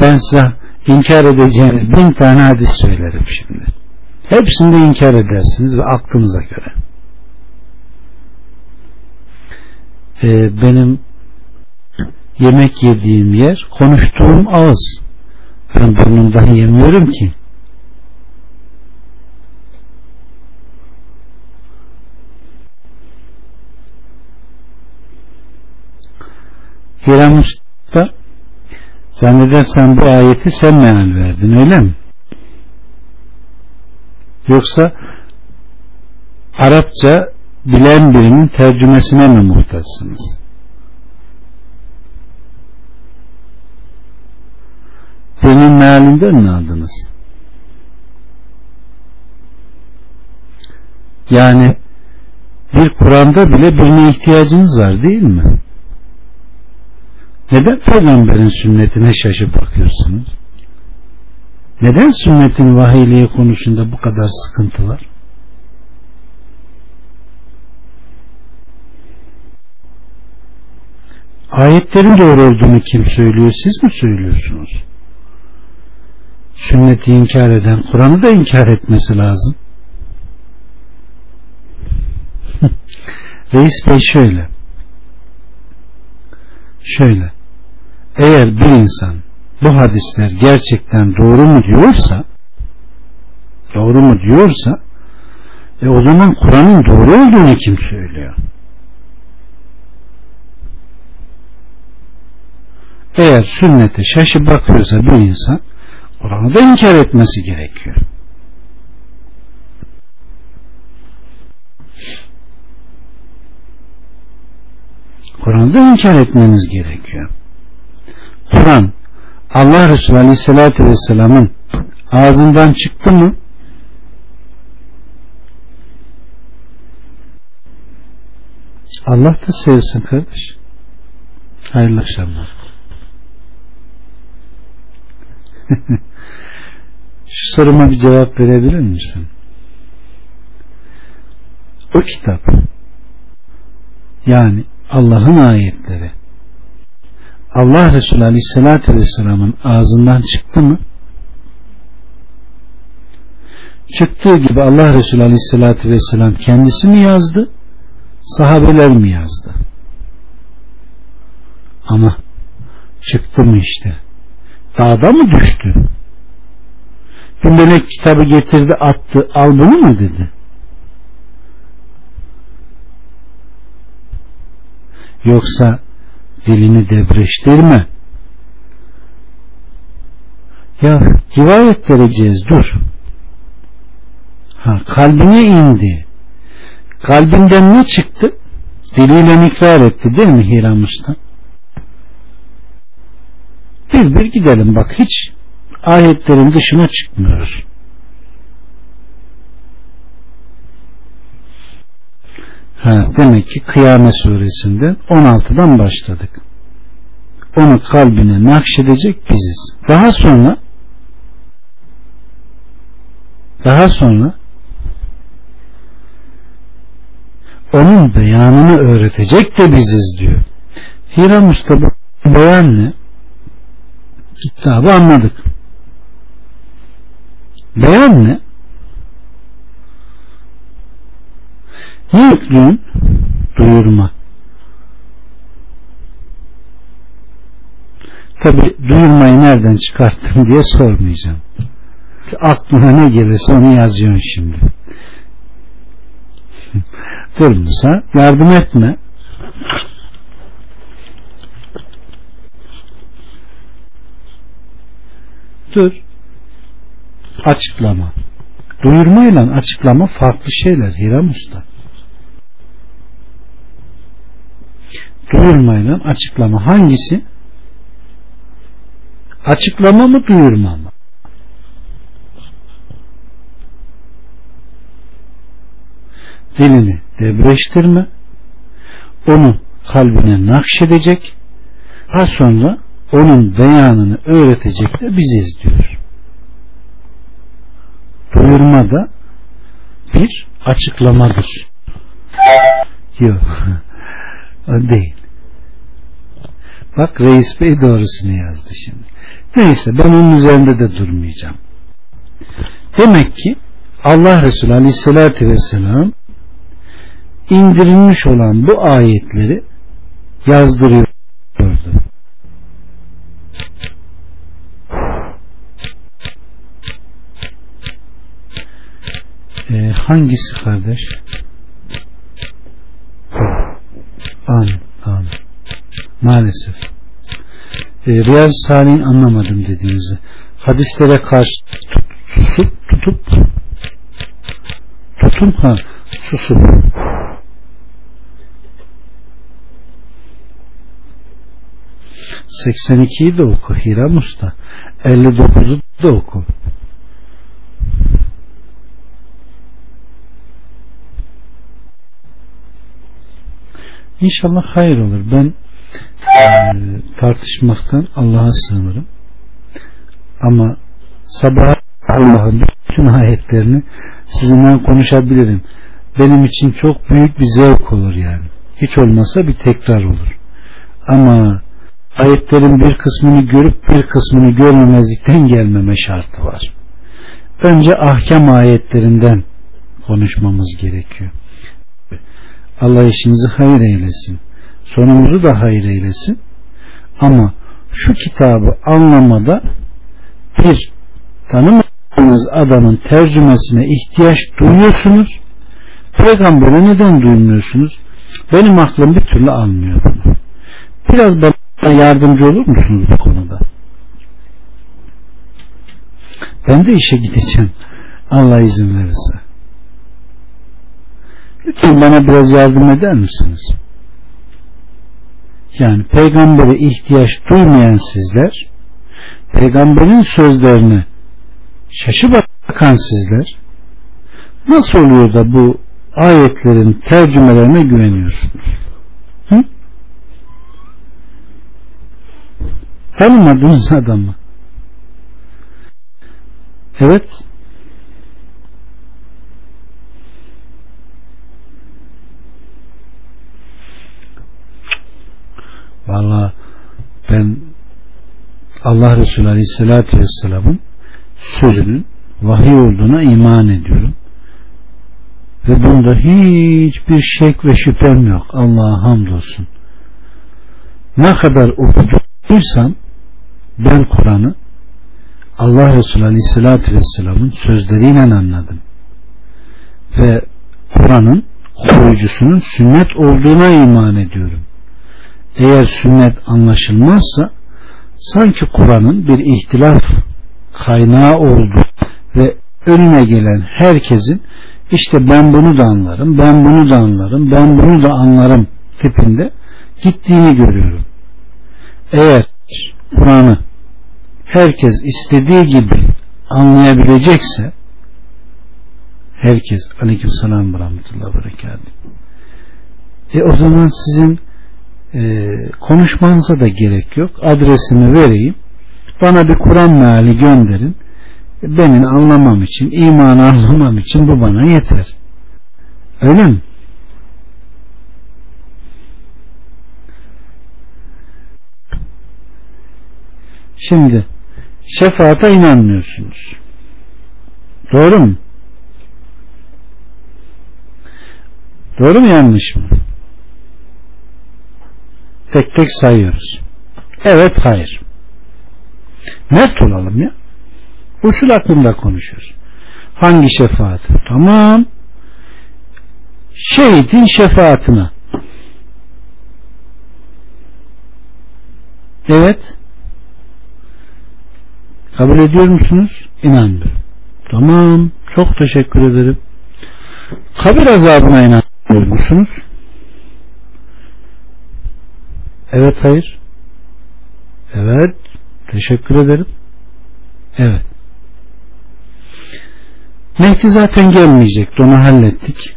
ben size inkar edeceğiniz bin tane hadis söylerim şimdi. Hepsinde inkar edersiniz ve aklınıza göre. Ee, benim yemek yediğim yer konuştuğum ağız. Ben burnumdan yemiyorum ki. Hiram Usta zannedersen bu ayeti sen meal verdin öyle mi? Yoksa Arapça bilen birinin tercümesine mi muhtaçsınız? Benim mealinden mi aldınız? Yani bir Kur'an'da bile bilme ihtiyacınız var değil mi? Neden peygamberin sünnetine şaşıp bakıyorsunuz? Neden sünnetin vahiyliği konusunda bu kadar sıkıntı var? Ayetlerin doğru olduğunu kim söylüyor? Siz mi söylüyorsunuz? Sünneti inkar eden Kur'an'ı da inkar etmesi lazım. Reis Bey şöyle şöyle eğer bir insan bu hadisler gerçekten doğru mu diyorsa doğru mu diyorsa e o zaman Kur'an'ın doğru olduğunu kim söylüyor? Eğer sünnete şaşıp bakıyorsa bir insan Kur'an'ı da inkar etmesi gerekiyor. Kur'an'ı da inkar etmeniz gerekiyor. Kur'an Allah Resulü Aleyhisselatü Vesselam'ın ağzından çıktı mı Allah da sevsin kardeş. Hayırlı akşamlar. Şu soruma bir cevap verebilir misin? O kitap yani Allah'ın ayetleri Allah Resulü Aleyhisselatü Vesselam'ın ağzından çıktı mı? Çıktığı gibi Allah Resulü Aleyhisselatü Vesselam kendisi mi yazdı? Sahabeler mi yazdı? Ama çıktı mı işte? Dağda mı düştü? Bir melek kitabı getirdi attı al bunu mu dedi? Yoksa dilini debreştirme. Ya rivayet vereceğiz dur. Ha, kalbine indi. Kalbinden ne çıktı? Diliyle ikrar etti değil mi Hiram Usta? Bir bir gidelim bak hiç ayetlerin dışına çıkmıyoruz. Ha, demek ki Kıyamet suresinden 16'dan başladık. Onu kalbine nakşedecek biziz. Daha sonra daha sonra onun beyanını öğretecek de biziz diyor. Hiram Usta bu beyan ne? Kitabı anladık. Beyan ne? Ne yüklüğün? Duyurma. Tabi duyurmayı nereden çıkarttın diye sormayacağım. Aklına ne gelirse onu yazıyorsun şimdi. Dur Musa yardım etme. Dur. Açıklama. Duyurmayla açıklama farklı şeyler Hiram Usta. Duyurmayla açıklama hangisi? Açıklama mı duyurma mı? Dilini debreştirme, onu kalbine nakşedecek, daha sonra onun beyanını öğretecek de biziz diyor. Duyurma da bir açıklamadır. Yok. O değil. Bak reis bey doğrusunu yazdı şimdi. Neyse ben onun üzerinde de durmayacağım. Demek ki Allah Resulü Aleyhisselatü Vesselam indirilmiş olan bu ayetleri yazdırıyordu. Ee, hangisi kardeş? An, an. Maalesef. Ee, Riyaz Salih'in anlamadım dediğinizi. Hadislere karşı susup tutup tutum ha susup 82'yi de oku Hiram Usta 59'u da oku İnşallah hayır olur. Ben e, tartışmaktan Allah'a sığınırım. Ama sabah Allah'ın bütün ayetlerini sizinle konuşabilirim. Benim için çok büyük bir zevk olur yani. Hiç olmasa bir tekrar olur. Ama ayetlerin bir kısmını görüp bir kısmını görmemezlikten gelmeme şartı var. Önce ahkam ayetlerinden konuşmamız gerekiyor. Allah işinizi hayır eylesin. Sonumuzu da hayır eylesin. Ama şu kitabı anlamada bir tanımadığınız adamın tercümesine ihtiyaç duyuyorsunuz. Peygamber'e neden duymuyorsunuz? Benim aklım bir türlü almıyor bunu. Biraz bana yardımcı olur musunuz bu konuda? Ben de işe gideceğim. Allah izin verirse. Lütfen bana biraz yardım eder misiniz? Yani peygambere ihtiyaç duymayan sizler peygamberin sözlerini şaşı bakan sizler nasıl oluyor da bu ayetlerin tercümelerine güveniyorsunuz? Hı? Tanımadığınız adamı. Evet. Valla ben Allah Resulü Aleyhisselatü Vesselam'ın sözünün vahiy olduğuna iman ediyorum. Ve bunda hiçbir şek ve şüphem yok. Allah'a hamdolsun. Ne kadar okuduysam ben Kur'an'ı Allah Resulü Aleyhisselatü Vesselam'ın sözleriyle anladım. Ve Kur'an'ın koruyucusunun sünnet olduğuna iman ediyorum eğer sünnet anlaşılmazsa sanki Kur'an'ın bir ihtilaf kaynağı olduğu ve önüne gelen herkesin işte ben bunu da anlarım, ben bunu da anlarım, ben bunu da anlarım tipinde gittiğini görüyorum. Eğer Kur'an'ı herkes istediği gibi anlayabilecekse herkes aleyküm selam ve rahmetullah berekat E o zaman sizin e, konuşmanıza da gerek yok. Adresimi vereyim. Bana bir Kur'an meali gönderin. Benim anlamam için, imanı anlamam için bu bana yeter. Öyle mi? Şimdi şefaata inanmıyorsunuz. Doğru mu? Doğru mu yanlış mı? Tek tek sayıyoruz. Evet hayır. Mert olalım ya. Usul hakkında konuşuyoruz. Hangi şefaat? Tamam. Şehidin şefaatine. Evet. Kabul ediyor musunuz? İnanmıyorum. Tamam. Çok teşekkür ederim. Kabir azabına inanmıyor musunuz? Evet hayır. Evet. Teşekkür ederim. Evet. Mehdi zaten gelmeyecekti. Onu hallettik.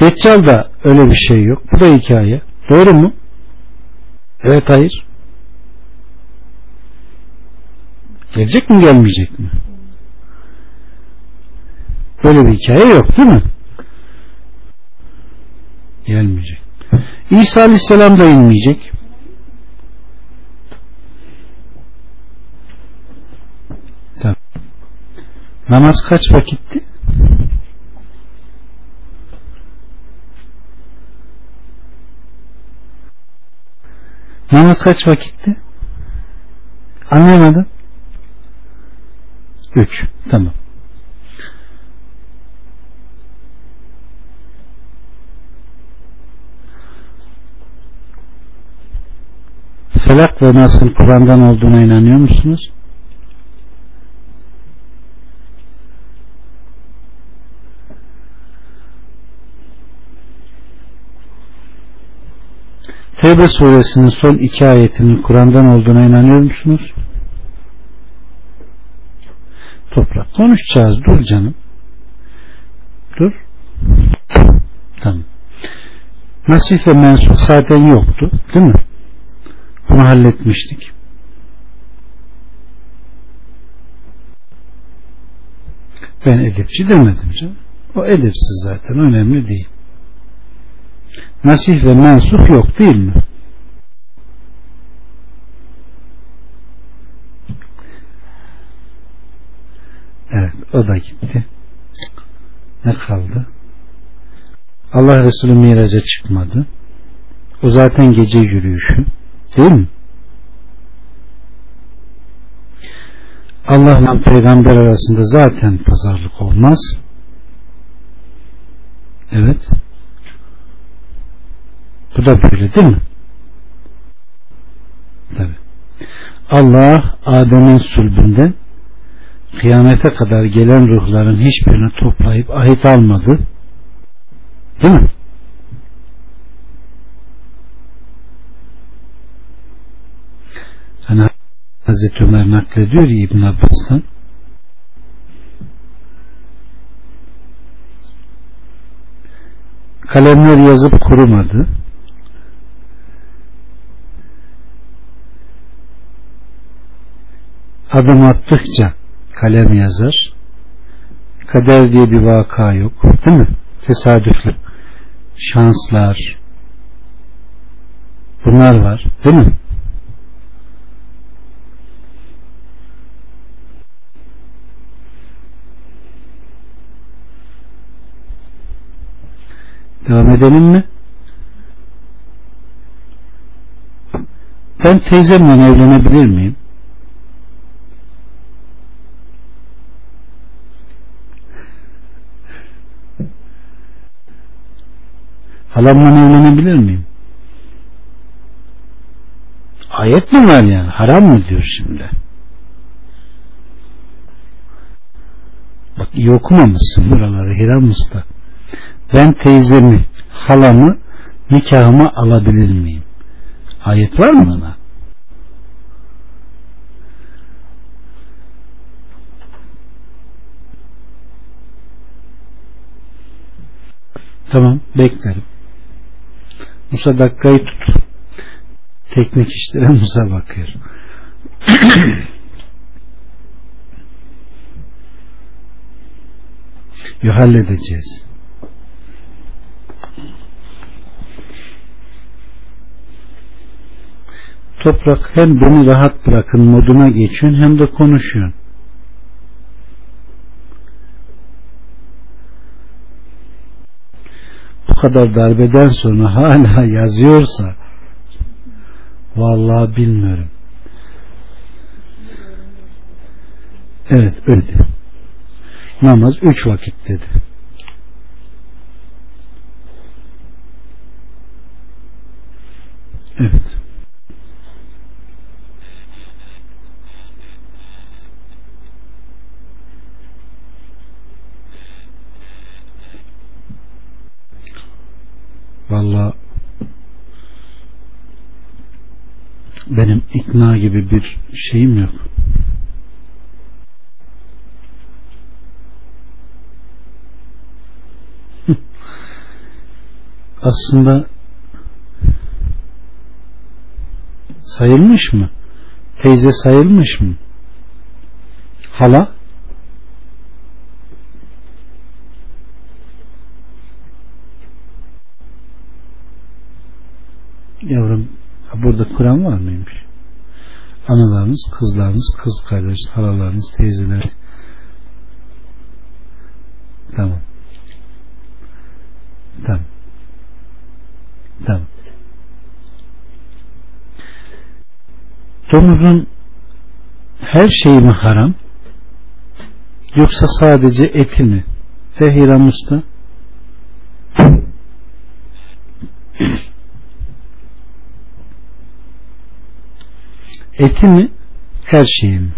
Deccal da öyle bir şey yok. Bu da hikaye. Doğru mu? Evet hayır. Gelecek mi gelmeyecek mi? Böyle bir hikaye yok değil mi? Gelmeyecek. İsa Aleyhisselam da inmeyecek. Tabii. Namaz kaç vakitti? Namaz kaç vakitti? Anlayamadım. Üç. Tamam. Felak ve Nas'ın Kur'an'dan olduğuna inanıyor musunuz? Tevbe suresinin son iki ayetinin Kur'an'dan olduğuna inanıyor musunuz? Toprak. Konuşacağız. Dur canım. Dur. Tamam. Nasih ve mensup zaten yoktu. Değil mi? Bunu halletmiştik. Ben edepçi demedim canım. O edepsiz zaten. Önemli değil. Nasih ve mensup yok değil mi? Evet o da gitti. Ne kaldı? Allah Resulü miraca çıkmadı. O zaten gece yürüyüşü. Değil mi? Allah ile peygamber arasında zaten pazarlık olmaz. Evet. Bu da böyle değil mi? Tabi. Allah Adem'in sulbünden kıyamete kadar gelen ruhların hiçbirini toplayıp ahit almadı. Değil mi? Hani Hazreti Ömer naklediyor ya İbn Abbas'tan kalemler yazıp kurumadı adım attıkça kalem yazar kader diye bir vaka yok değil mi? tesadüfler şanslar bunlar var değil mi? Devam edelim mi? Ben teyzemle evlenebilir miyim? Halamla evlenebilir miyim? Ayet mi var yani? Haram mı diyor şimdi? Bak iyi okumamışsın buraları Hiram Usta ben teyzemi, halamı nikahıma alabilir miyim? Ayet var mı ona? Tamam beklerim. Musa dakikayı tut. Teknik işlere Musa bakıyor. Yo, halledeceğiz. Toprak hem beni rahat bırakın moduna geçiyorsun hem de konuşuyorsun. Bu kadar darbeden sonra hala yazıyorsa vallahi bilmiyorum. Evet öyle. Namaz üç vakit dedi. Evet. Valla benim ikna gibi bir şeyim yok. Aslında sayılmış mı? Teyze sayılmış mı? Hala? Yavrum burada Kur'an var mıymış? Analarınız, kızlarınız, kız kardeş, halalarınız, teyzeler. Tamam. Tamam. Tamam. Domuzun her şeyi mi haram? Yoksa sadece eti mi? Fehiram Usta. Eti mi? Her şeyi mi?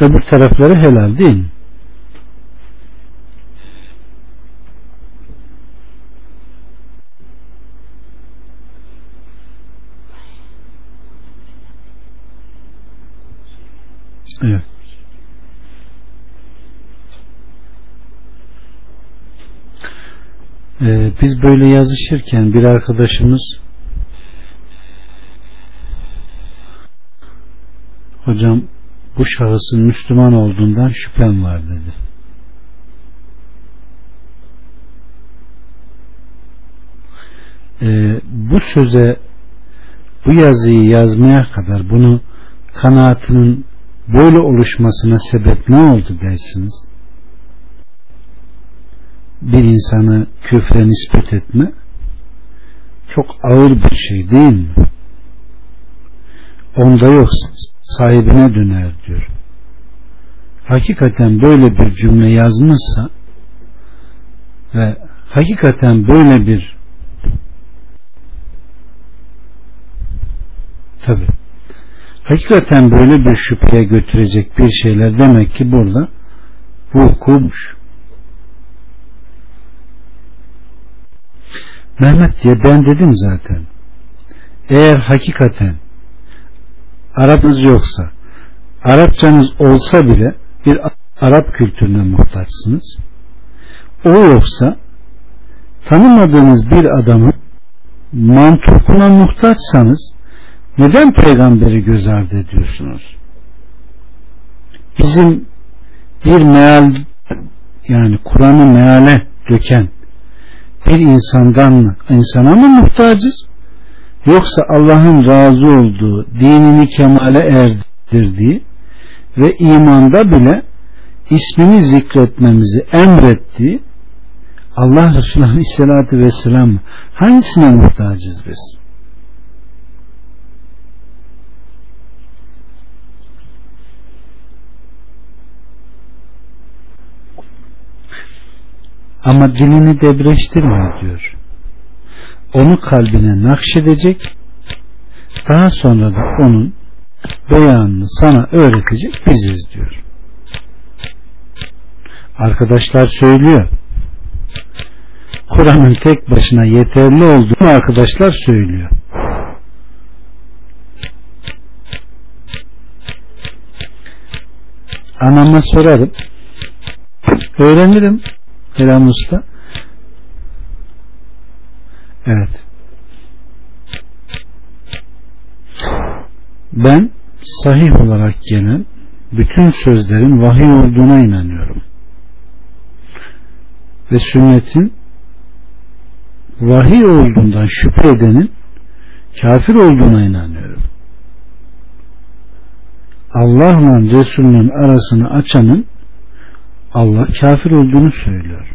Öbür tarafları helal değil mi? Evet. Ee, biz böyle yazışırken bir arkadaşımız hocam bu şahısın Müslüman olduğundan şüphem var dedi. Ee, bu söze bu yazıyı yazmaya kadar bunu kanaatinin böyle oluşmasına sebep ne oldu dersiniz? Bir insanı küfre nispet etme çok ağır bir şey değil mi? Onda yok sahibine döner diyor. Hakikaten böyle bir cümle yazmışsa ve hakikaten böyle bir tabi hakikaten böyle bir şüpheye götürecek bir şeyler demek ki burada vukumuş. Mehmet diye ben dedim zaten. Eğer hakikaten Arapınız yoksa Arapçanız olsa bile bir Arap kültürüne muhtaçsınız. O yoksa tanımadığınız bir adamın mantukuna muhtaçsanız neden peygamberi göz ardı ediyorsunuz? Bizim bir meal yani Kur'an'ı meale döken bir insandan insana mı muhtacız? Yoksa Allah'ın razı olduğu, dinini kemale erdirdiği ve imanda bile ismini zikretmemizi emrettiği Allah Resulü Aleyhisselatü Vesselam hangisine muhtacız biz? Ama dilini debreştirme diyor. Onu kalbine nakşedecek daha sonra da onun beyanını sana öğretecek biziz diyor. Arkadaşlar söylüyor. Kur'an'ın tek başına yeterli olduğunu arkadaşlar söylüyor. Anama sorarım. Öğrenirim. Helal Usta. Evet. Ben sahih olarak gelen bütün sözlerin vahiy olduğuna inanıyorum. Ve sünnetin vahiy olduğundan şüphe edenin kafir olduğuna inanıyorum. Allah'la Resulünün arasını açanın Allah kafir olduğunu söylüyor.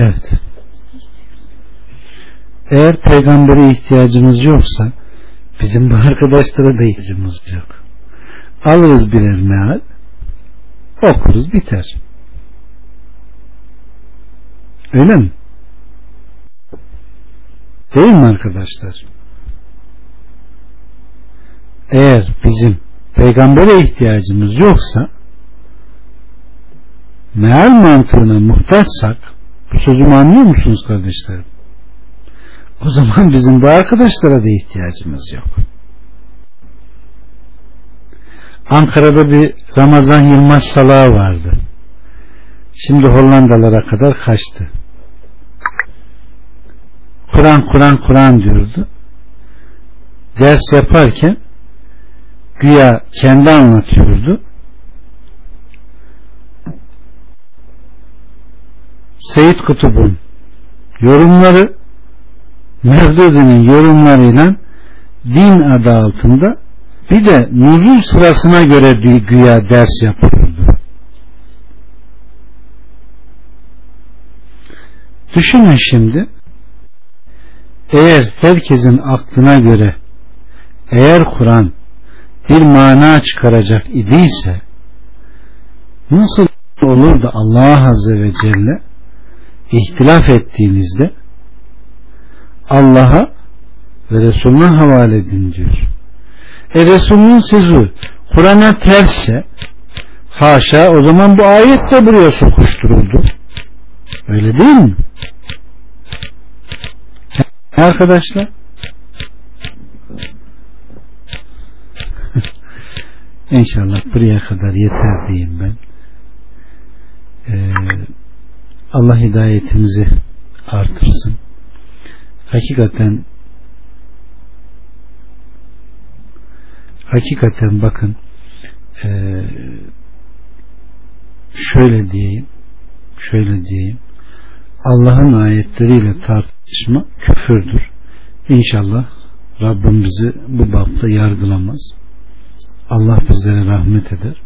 Evet. Eğer peygambere ihtiyacımız yoksa bizim bu arkadaşlara da ihtiyacımız yok. Alırız birer meal okuruz biter. Öyle mi? Değil mi arkadaşlar? Eğer bizim peygambere ihtiyacımız yoksa meal mantığına muhtaçsak bu sözümü anlıyor musunuz kardeşlerim? O zaman bizim bu arkadaşlara da ihtiyacımız yok. Ankara'da bir Ramazan Yılmaz salağı vardı. Şimdi Hollandalara kadar kaçtı. Kur'an Kur'an Kur'an diyordu. Ders yaparken güya kendi anlatıyordu. Seyit Kutub'un yorumları Mevdudi'nin yorumlarıyla din adı altında bir de nuzul sırasına göre güya ders yapıyordu. Düşünün şimdi eğer herkesin aklına göre eğer Kur'an bir mana çıkaracak idiyse nasıl olur da Allah Azze ve Celle ihtilaf ettiğinizde Allah'a ve Resulüne havale edin diyor. E Resulünün sözü Kur'an'a tersse haşa o zaman bu ayet de buraya sokuşturuldu. Öyle değil mi? Arkadaşlar İnşallah buraya kadar yeter diyeyim ben. Ee, Allah hidayetimizi artırsın. Hakikaten hakikaten bakın ee, şöyle diyeyim şöyle diyeyim Allah'ın ayetleriyle tartışma küfürdür. İnşallah Rabbim bizi bu bapta yargılamaz. Allah bizlere rahmet eder.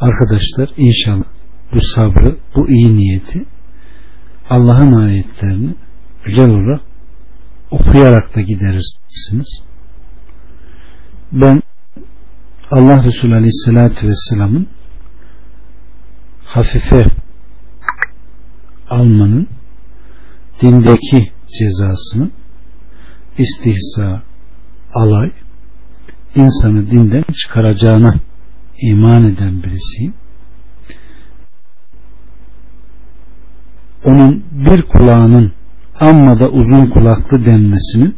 Arkadaşlar inşallah bu sabrı, bu iyi niyeti Allah'ın ayetlerini güzel olarak okuyarak da giderirsiniz. Ben Allah Resulü Aleyhisselatü Vesselam'ın hafife almanın dindeki cezasının istihza, alay insanı dinden çıkaracağına iman eden birisiyim. Onun bir kulağının amma da uzun kulaklı denmesinin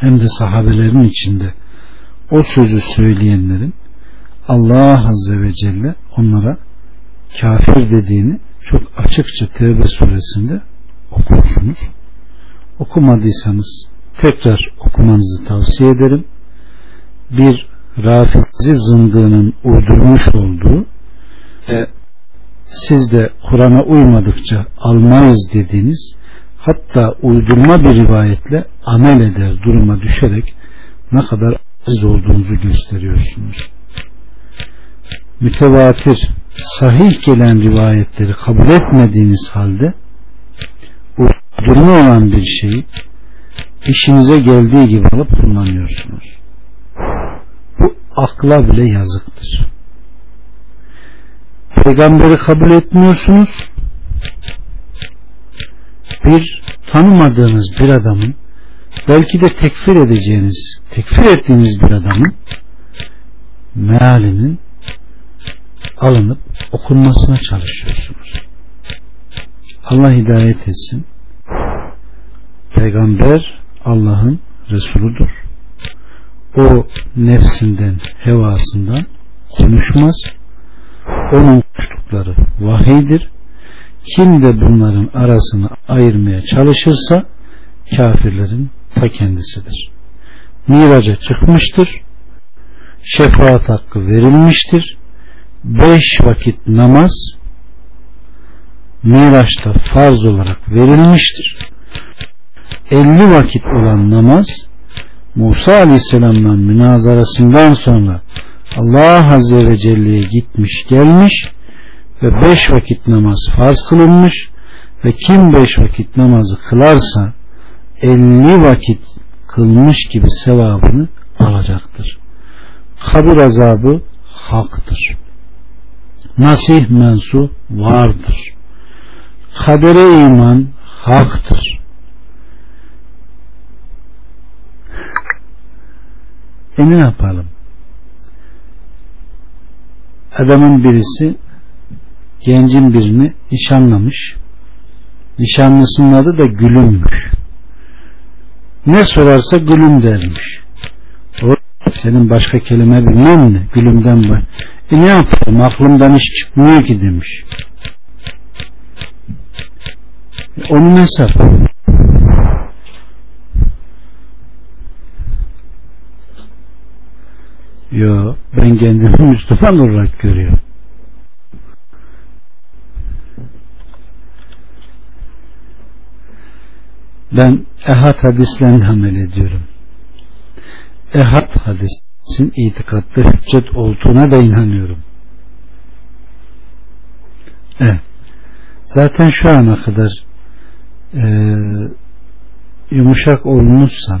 hem de sahabelerin içinde o sözü söyleyenlerin Allah Azze ve Celle onlara kafir dediğini çok açıkça Tevbe suresinde okursunuz. Okumadıysanız tekrar okumanızı tavsiye ederim. Bir rafizi zındığının uydurmuş olduğu ve siz de Kur'an'a uymadıkça almayız dediğiniz hatta uydurma bir rivayetle amel eder duruma düşerek ne kadar aziz olduğunuzu gösteriyorsunuz. Mütevatir, sahih gelen rivayetleri kabul etmediğiniz halde uydurma olan bir şeyi işinize geldiği gibi alıp kullanıyorsunuz. Bu akla bile yazıktır. Peygamberi kabul bir tanımadığınız bir adamın belki de tekfir edeceğiniz, tekfir ettiğiniz bir adamın mealinin alınıp okunmasına çalışıyorsunuz. Allah hidayet etsin. Peygamber Allah'ın Resuludur. O nefsinden, hevasından konuşmaz. Onun konuştukları vahiydir. Kim de bunların arasını ayırmaya çalışırsa kafirlerin ta kendisidir. Miraca çıkmıştır. Şefaat hakkı verilmiştir. Beş vakit namaz Miraç'ta farz olarak verilmiştir. 50 vakit olan namaz Musa Aleyhisselam'la münazarasından sonra Allah Azze ve Celle'ye gitmiş gelmiş ve beş vakit namaz farz kılınmış ve kim beş vakit namazı kılarsa elli vakit kılmış gibi sevabını alacaktır. Kabir azabı haktır. Nasih mensu vardır. Kadere iman haktır. E ne yapalım? Adamın birisi gencin birini nişanlamış. Nişanlısının adı da Gülümmüş. Ne sorarsa Gülüm dermiş. O, senin başka kelime bilmem ne. Gülümden var. E ne yapalım? Aklımdan hiç çıkmıyor ki demiş. E, onun hesabı. Yo, ben kendimi Müslüman olarak görüyorum. Ben ehad hadislerini amel ediyorum. Ehad hadisin itikatta hüccet olduğuna da inanıyorum. Evet. Zaten şu ana kadar e, yumuşak olmuşsam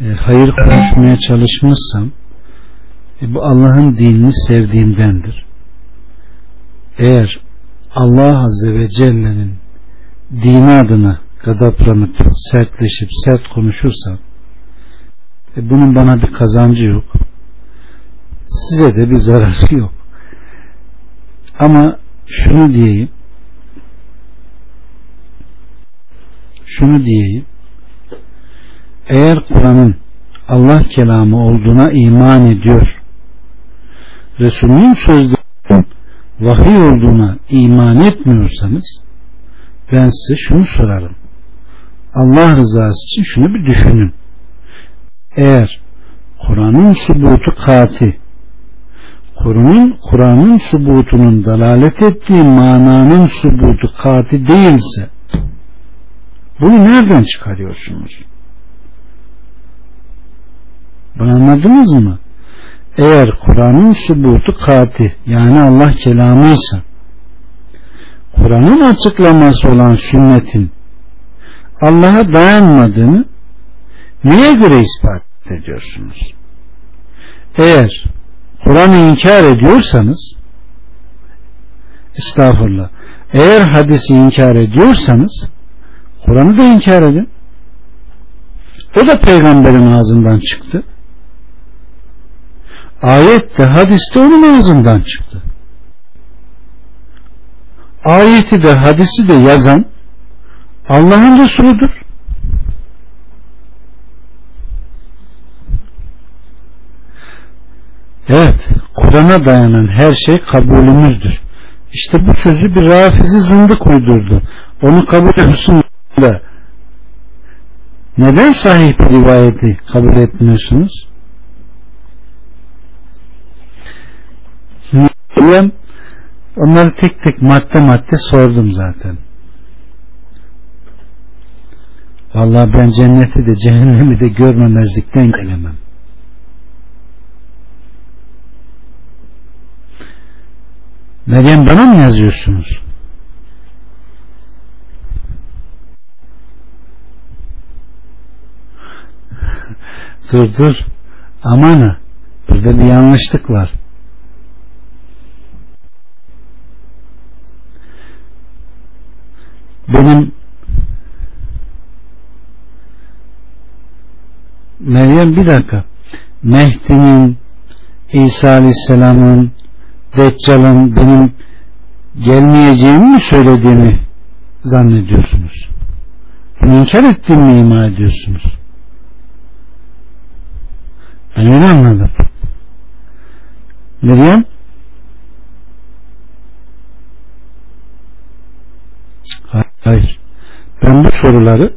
e, hayır konuşmaya çalışmışsam e, bu Allah'ın dinini sevdiğimdendir. Eğer Allah Azze ve Celle'nin dini adına gadaplanıp sertleşip sert konuşursam e, bunun bana bir kazancı yok. Size de bir zararı yok. Ama şunu diyeyim şunu diyeyim eğer Kur'an'ın Allah kelamı olduğuna iman ediyor Resulünün sözlerinin vahiy olduğuna iman etmiyorsanız ben size şunu sorarım Allah rızası için şunu bir düşünün eğer Kur'an'ın subutu kati Kur'an'ın Kur'an'ın subutunun dalalet ettiği mananın subutu kati değilse bunu nereden çıkarıyorsunuz? Bunu anladınız mı? Eğer Kur'an'ın subutu kati yani Allah kelamıysa Kur'an'ın açıklaması olan sünnetin Allah'a dayanmadığını niye göre ispat ediyorsunuz? Eğer Kur'an'ı inkar ediyorsanız estağfurullah eğer hadisi inkar ediyorsanız Kur'an'ı da inkar edin. O da peygamberin ağzından çıktı. Ayet de hadis de onun ağzından çıktı. Ayeti de hadisi de yazan Allah'ın Resuludur. Evet, Kur'an'a dayanan her şey kabulümüzdür. İşte bu sözü bir rafizi zındık uydurdu. Onu kabul etsin da neden sahih bir rivayeti kabul etmiyorsunuz? Ben onları tek tek madde madde sordum zaten. Vallahi ben cenneti de cehennemi de görmemezlikten gelemem. Meryem bana mı yazıyorsunuz? dur dur aman burada bir yanlışlık var benim Meryem bir dakika Mehdi'nin İsa Aleyhisselam'ın Deccal'ın benim gelmeyeceğimi mi söylediğini zannediyorsunuz? Bunu inkar ettiğimi mi ima ediyorsunuz? Ben öyle anladım. Meryem Hayır. Ben bu soruları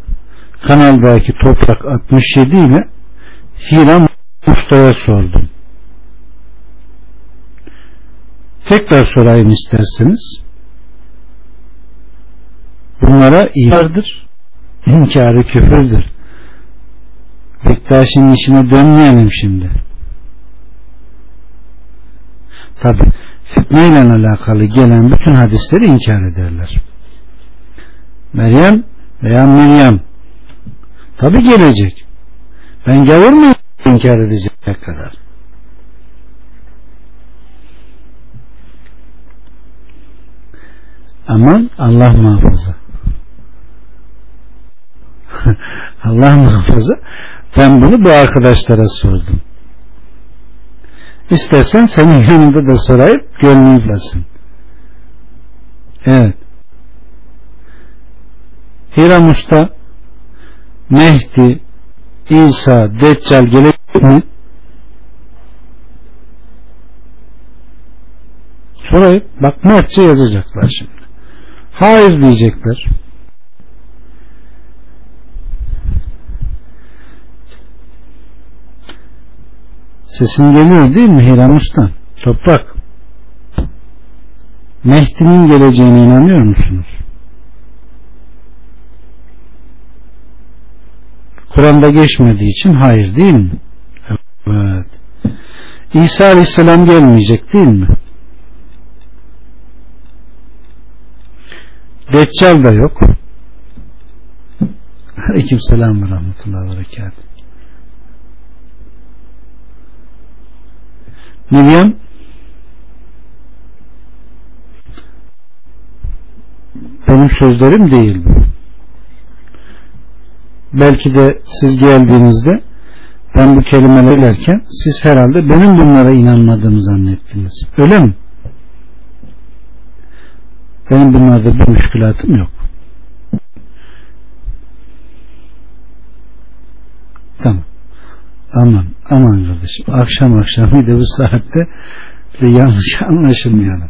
kanaldaki Toprak 67 ile Hiram Usta'ya sordum. Tekrar sorayım isterseniz. Bunlara imardır. İnkarı küfürdür. Bektaş'ın işine dönmeyelim şimdi. Tabi fitne ile alakalı gelen bütün hadisleri inkar ederler. Meryem veya Meryem tabi gelecek. Ben gavur mu inkar edecek kadar? Aman Allah muhafaza. Allah muhafaza. Ben bunu bu arkadaşlara sordum. İstersen senin yanında da sorayım gönlün flasın. Evet. Hiram Usta Mehdi İsa Deccal gelecek mi? Sorayım. Bak mertçe yazacaklar şimdi. Hayır diyecekler. Sesin geliyor değil mi Hiram Usta? Toprak. Mehdi'nin geleceğine inanıyor musunuz? Kur'an'da geçmediği için hayır değil mi? Evet. İsa Aleyhisselam gelmeyecek değil mi? Deccal da yok. Aleyküm selam ve rahmetullahi ve berekat. Meryem benim sözlerim değil bu. Belki de siz geldiğinizde ben bu kelimeleri lerken siz herhalde benim bunlara inanmadığımı zannettiniz. Öyle mi? Benim bunlarda bir müşkülatım yok. Tamam. Aman, aman kardeşim. Akşam akşam bir de bu saatte de yanlış anlaşılmayalım.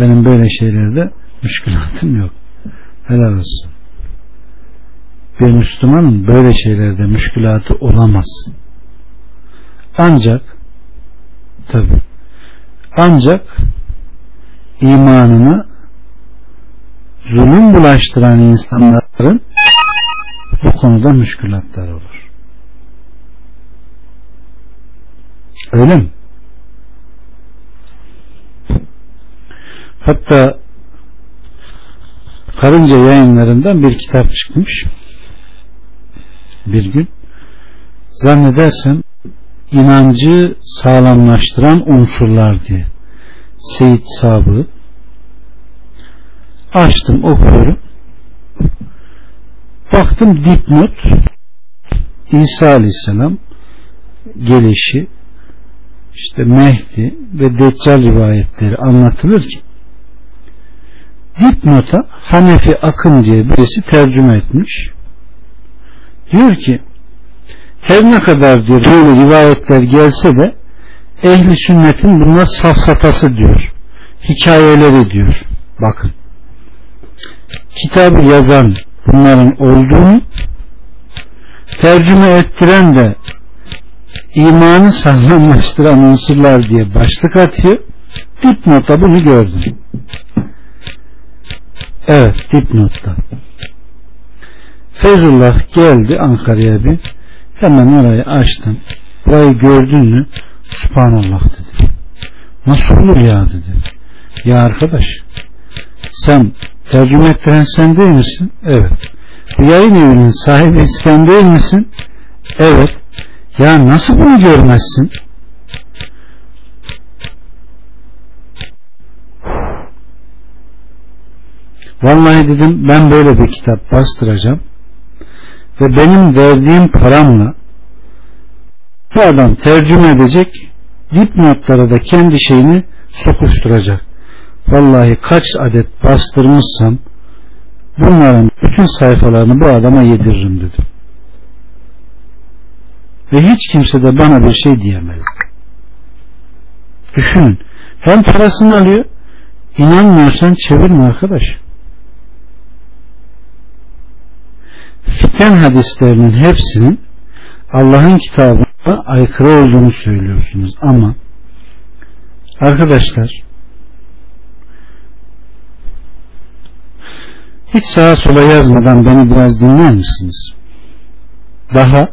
Benim böyle şeylerde müşkülatım yok. Helal olsun. Bir Müslümanın böyle şeylerde müşkülatı olamaz. Ancak tabi ancak imanına zulüm bulaştıran insanların bu konuda müşkülatlar olur. Öyle mi? Hatta karınca yayınlarından bir kitap çıkmış. Bir gün. Zannedersem inancı sağlamlaştıran unsurlar diye. Seyit Sabı açtım okuyorum. Baktım dipnot İsa Aleyhisselam gelişi işte Mehdi ve Deccal rivayetleri anlatılır ki dipnota Hanefi Akın diye birisi tercüme etmiş diyor ki her ne kadar diyor böyle rivayetler gelse de ehli sünnetin bunlar safsatası diyor hikayeleri diyor bakın kitabı yazan bunların olduğunu tercüme ettiren de imanı sağlamlaştıran unsurlar diye başlık atıyor. Dipnotta bunu gördüm. Evet dipnotta. Feyzullah geldi Ankara'ya bir hemen orayı açtım. Burayı gördün mü? Subhanallah dedi. Nasıl olur ya dedi. Ya arkadaş sen tercüme ettiren sen değil misin? Evet. Bu yayın evinin sahibi sen değil misin? Evet. Ya nasıl bunu görmezsin? Vallahi dedim ben böyle bir kitap bastıracağım ve benim verdiğim paramla bu adam tercüme edecek dipnotlara da kendi şeyini sokuşturacak. Vallahi kaç adet bastırmışsam bunların bütün sayfalarını bu adama yediririm dedim. Ve hiç kimse de bana bir şey diyemedi. Düşünün. Hem parasını alıyor inanmıyorsan çevirme arkadaş. Fiten hadislerinin hepsinin Allah'ın kitabına aykırı olduğunu söylüyorsunuz ama arkadaşlar hiç sağa sola yazmadan beni biraz dinler misiniz? Daha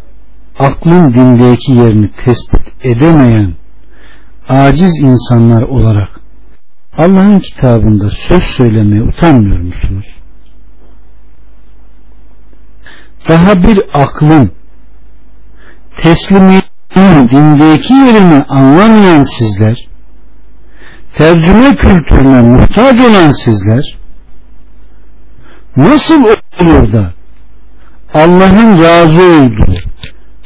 aklın dindeki yerini tespit edemeyen aciz insanlar olarak Allah'ın kitabında söz söylemeye utanmıyor musunuz? Daha bir aklın teslimiyetin dindeki yerini anlamayan sizler tercüme kültürüne muhtaç olan sizler nasıl olur da Allah'ın razı olduğu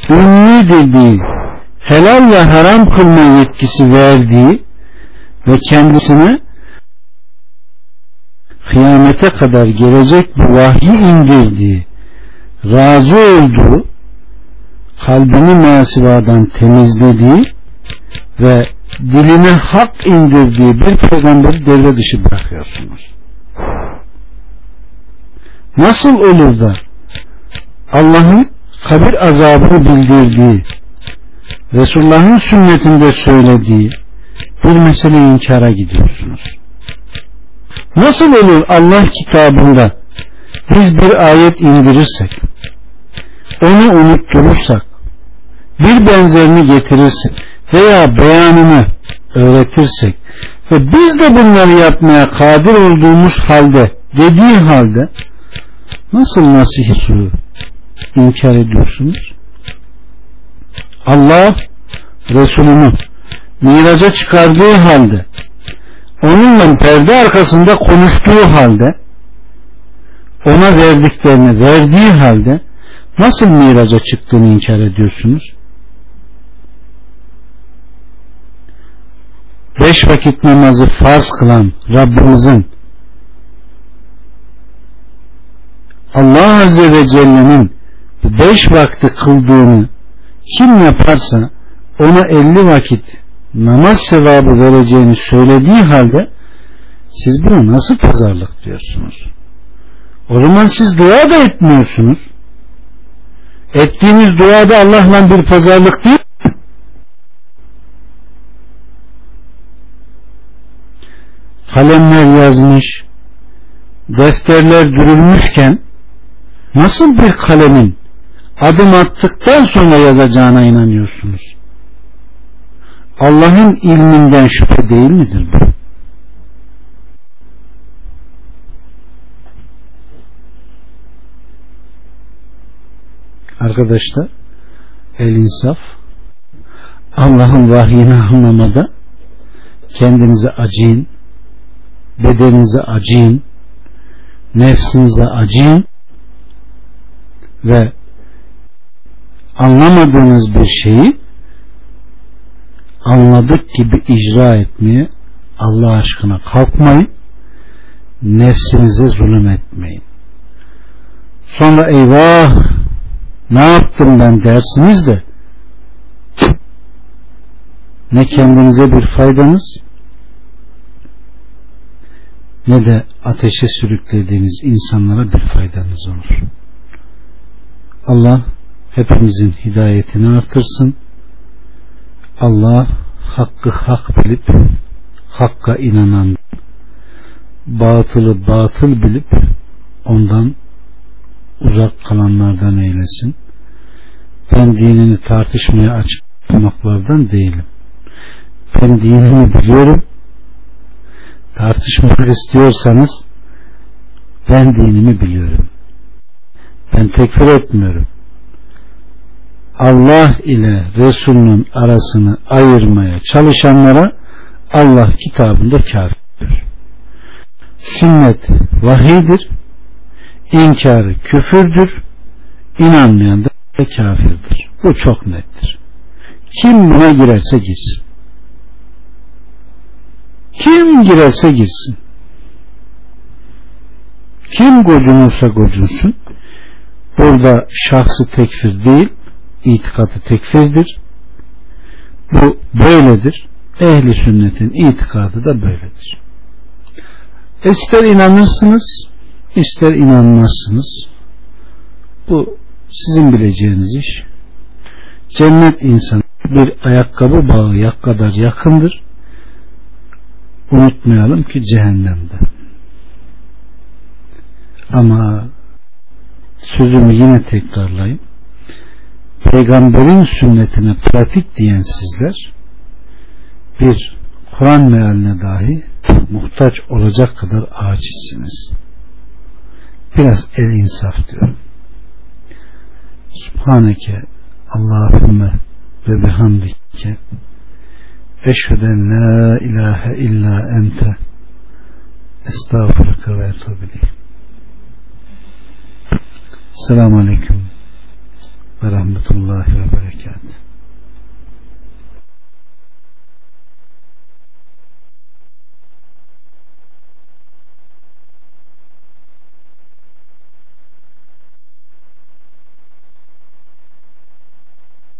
ünlü dediği helal ve haram kılma yetkisi verdiği ve kendisine kıyamete kadar gelecek bu vahyi indirdiği razı olduğu kalbini masivadan temizlediği ve diline hak indirdiği bir peygamberi devre dışı bırakıyorsunuz. Nasıl olur da Allah'ın kabir azabını bildirdiği Resulullah'ın sünnetinde söylediği bir mesele inkara gidiyorsunuz. Nasıl olur Allah kitabında biz bir ayet indirirsek onu unutturursak bir benzerini getirirsek veya beyanını öğretirsek ve biz de bunları yapmaya kadir olduğumuz halde dediği halde nasıl nasihi suyu inkar ediyorsunuz? Allah Resulünü miraca çıkardığı halde onunla perde arkasında konuştuğu halde ona verdiklerini verdiği halde nasıl miraca çıktığını inkar ediyorsunuz? Beş vakit namazı farz kılan Rabbimizin Allah Azze ve Celle'nin beş vakti kıldığını kim yaparsa ona elli vakit namaz sevabı vereceğini söylediği halde siz bunu nasıl pazarlık diyorsunuz? O zaman siz dua da etmiyorsunuz. Ettiğiniz duada Allah'la bir pazarlık değil? Kalemler yazmış, defterler dürülmüşken nasıl bir kalemin adım attıktan sonra yazacağına inanıyorsunuz? Allah'ın ilminden şüphe değil midir bu? Arkadaşlar el insaf. Allah'ın vahyini anlamada kendinize acıyın bedeninize acıyın nefsinize acıyın ve anlamadığınız bir şeyi anladık gibi icra etmeye Allah aşkına kalkmayın nefsinize zulüm etmeyin. Sonra eyvah ne yaptım ben dersiniz de ne kendinize bir faydanız ne de ateşe sürüklediğiniz insanlara bir faydanız olur. Allah hepimizin hidayetini artırsın Allah hakkı hak bilip hakka inanan batılı batıl bilip ondan uzak kalanlardan eylesin. Ben dinini tartışmaya açmaklardan değilim. Ben dinimi biliyorum. Tartışmak istiyorsanız ben dinimi biliyorum. Ben tekfir etmiyorum. Allah ile Resulünün arasını ayırmaya çalışanlara Allah kitabında kafir. Sünnet vahidir, inkarı küfürdür, inanmayan da kafirdir. Bu çok nettir. Kim buna girerse girsin. Kim girerse girsin. Kim gocunursa gocunsun. Burada şahsı tekfir değil, itikadı tekfirdir. Bu böyledir. Ehli sünnetin itikadı da böyledir. İster inanırsınız, ister inanmazsınız. Bu sizin bileceğiniz iş. Cennet insanı bir ayakkabı bağı kadar yakındır. Unutmayalım ki cehennemde. Ama sözümü yine tekrarlayayım. Peygamberin sünnetine pratik diyen sizler bir Kur'an mealine dahi muhtaç olacak kadar acizsiniz. Biraz el insaf diyorum. Subhaneke Allahümme ve bihamdike eşheden la ilahe illa ente estağfurullah ve etubili Selamun Aleyküm ve Rahmetullahi ve Berekatuhu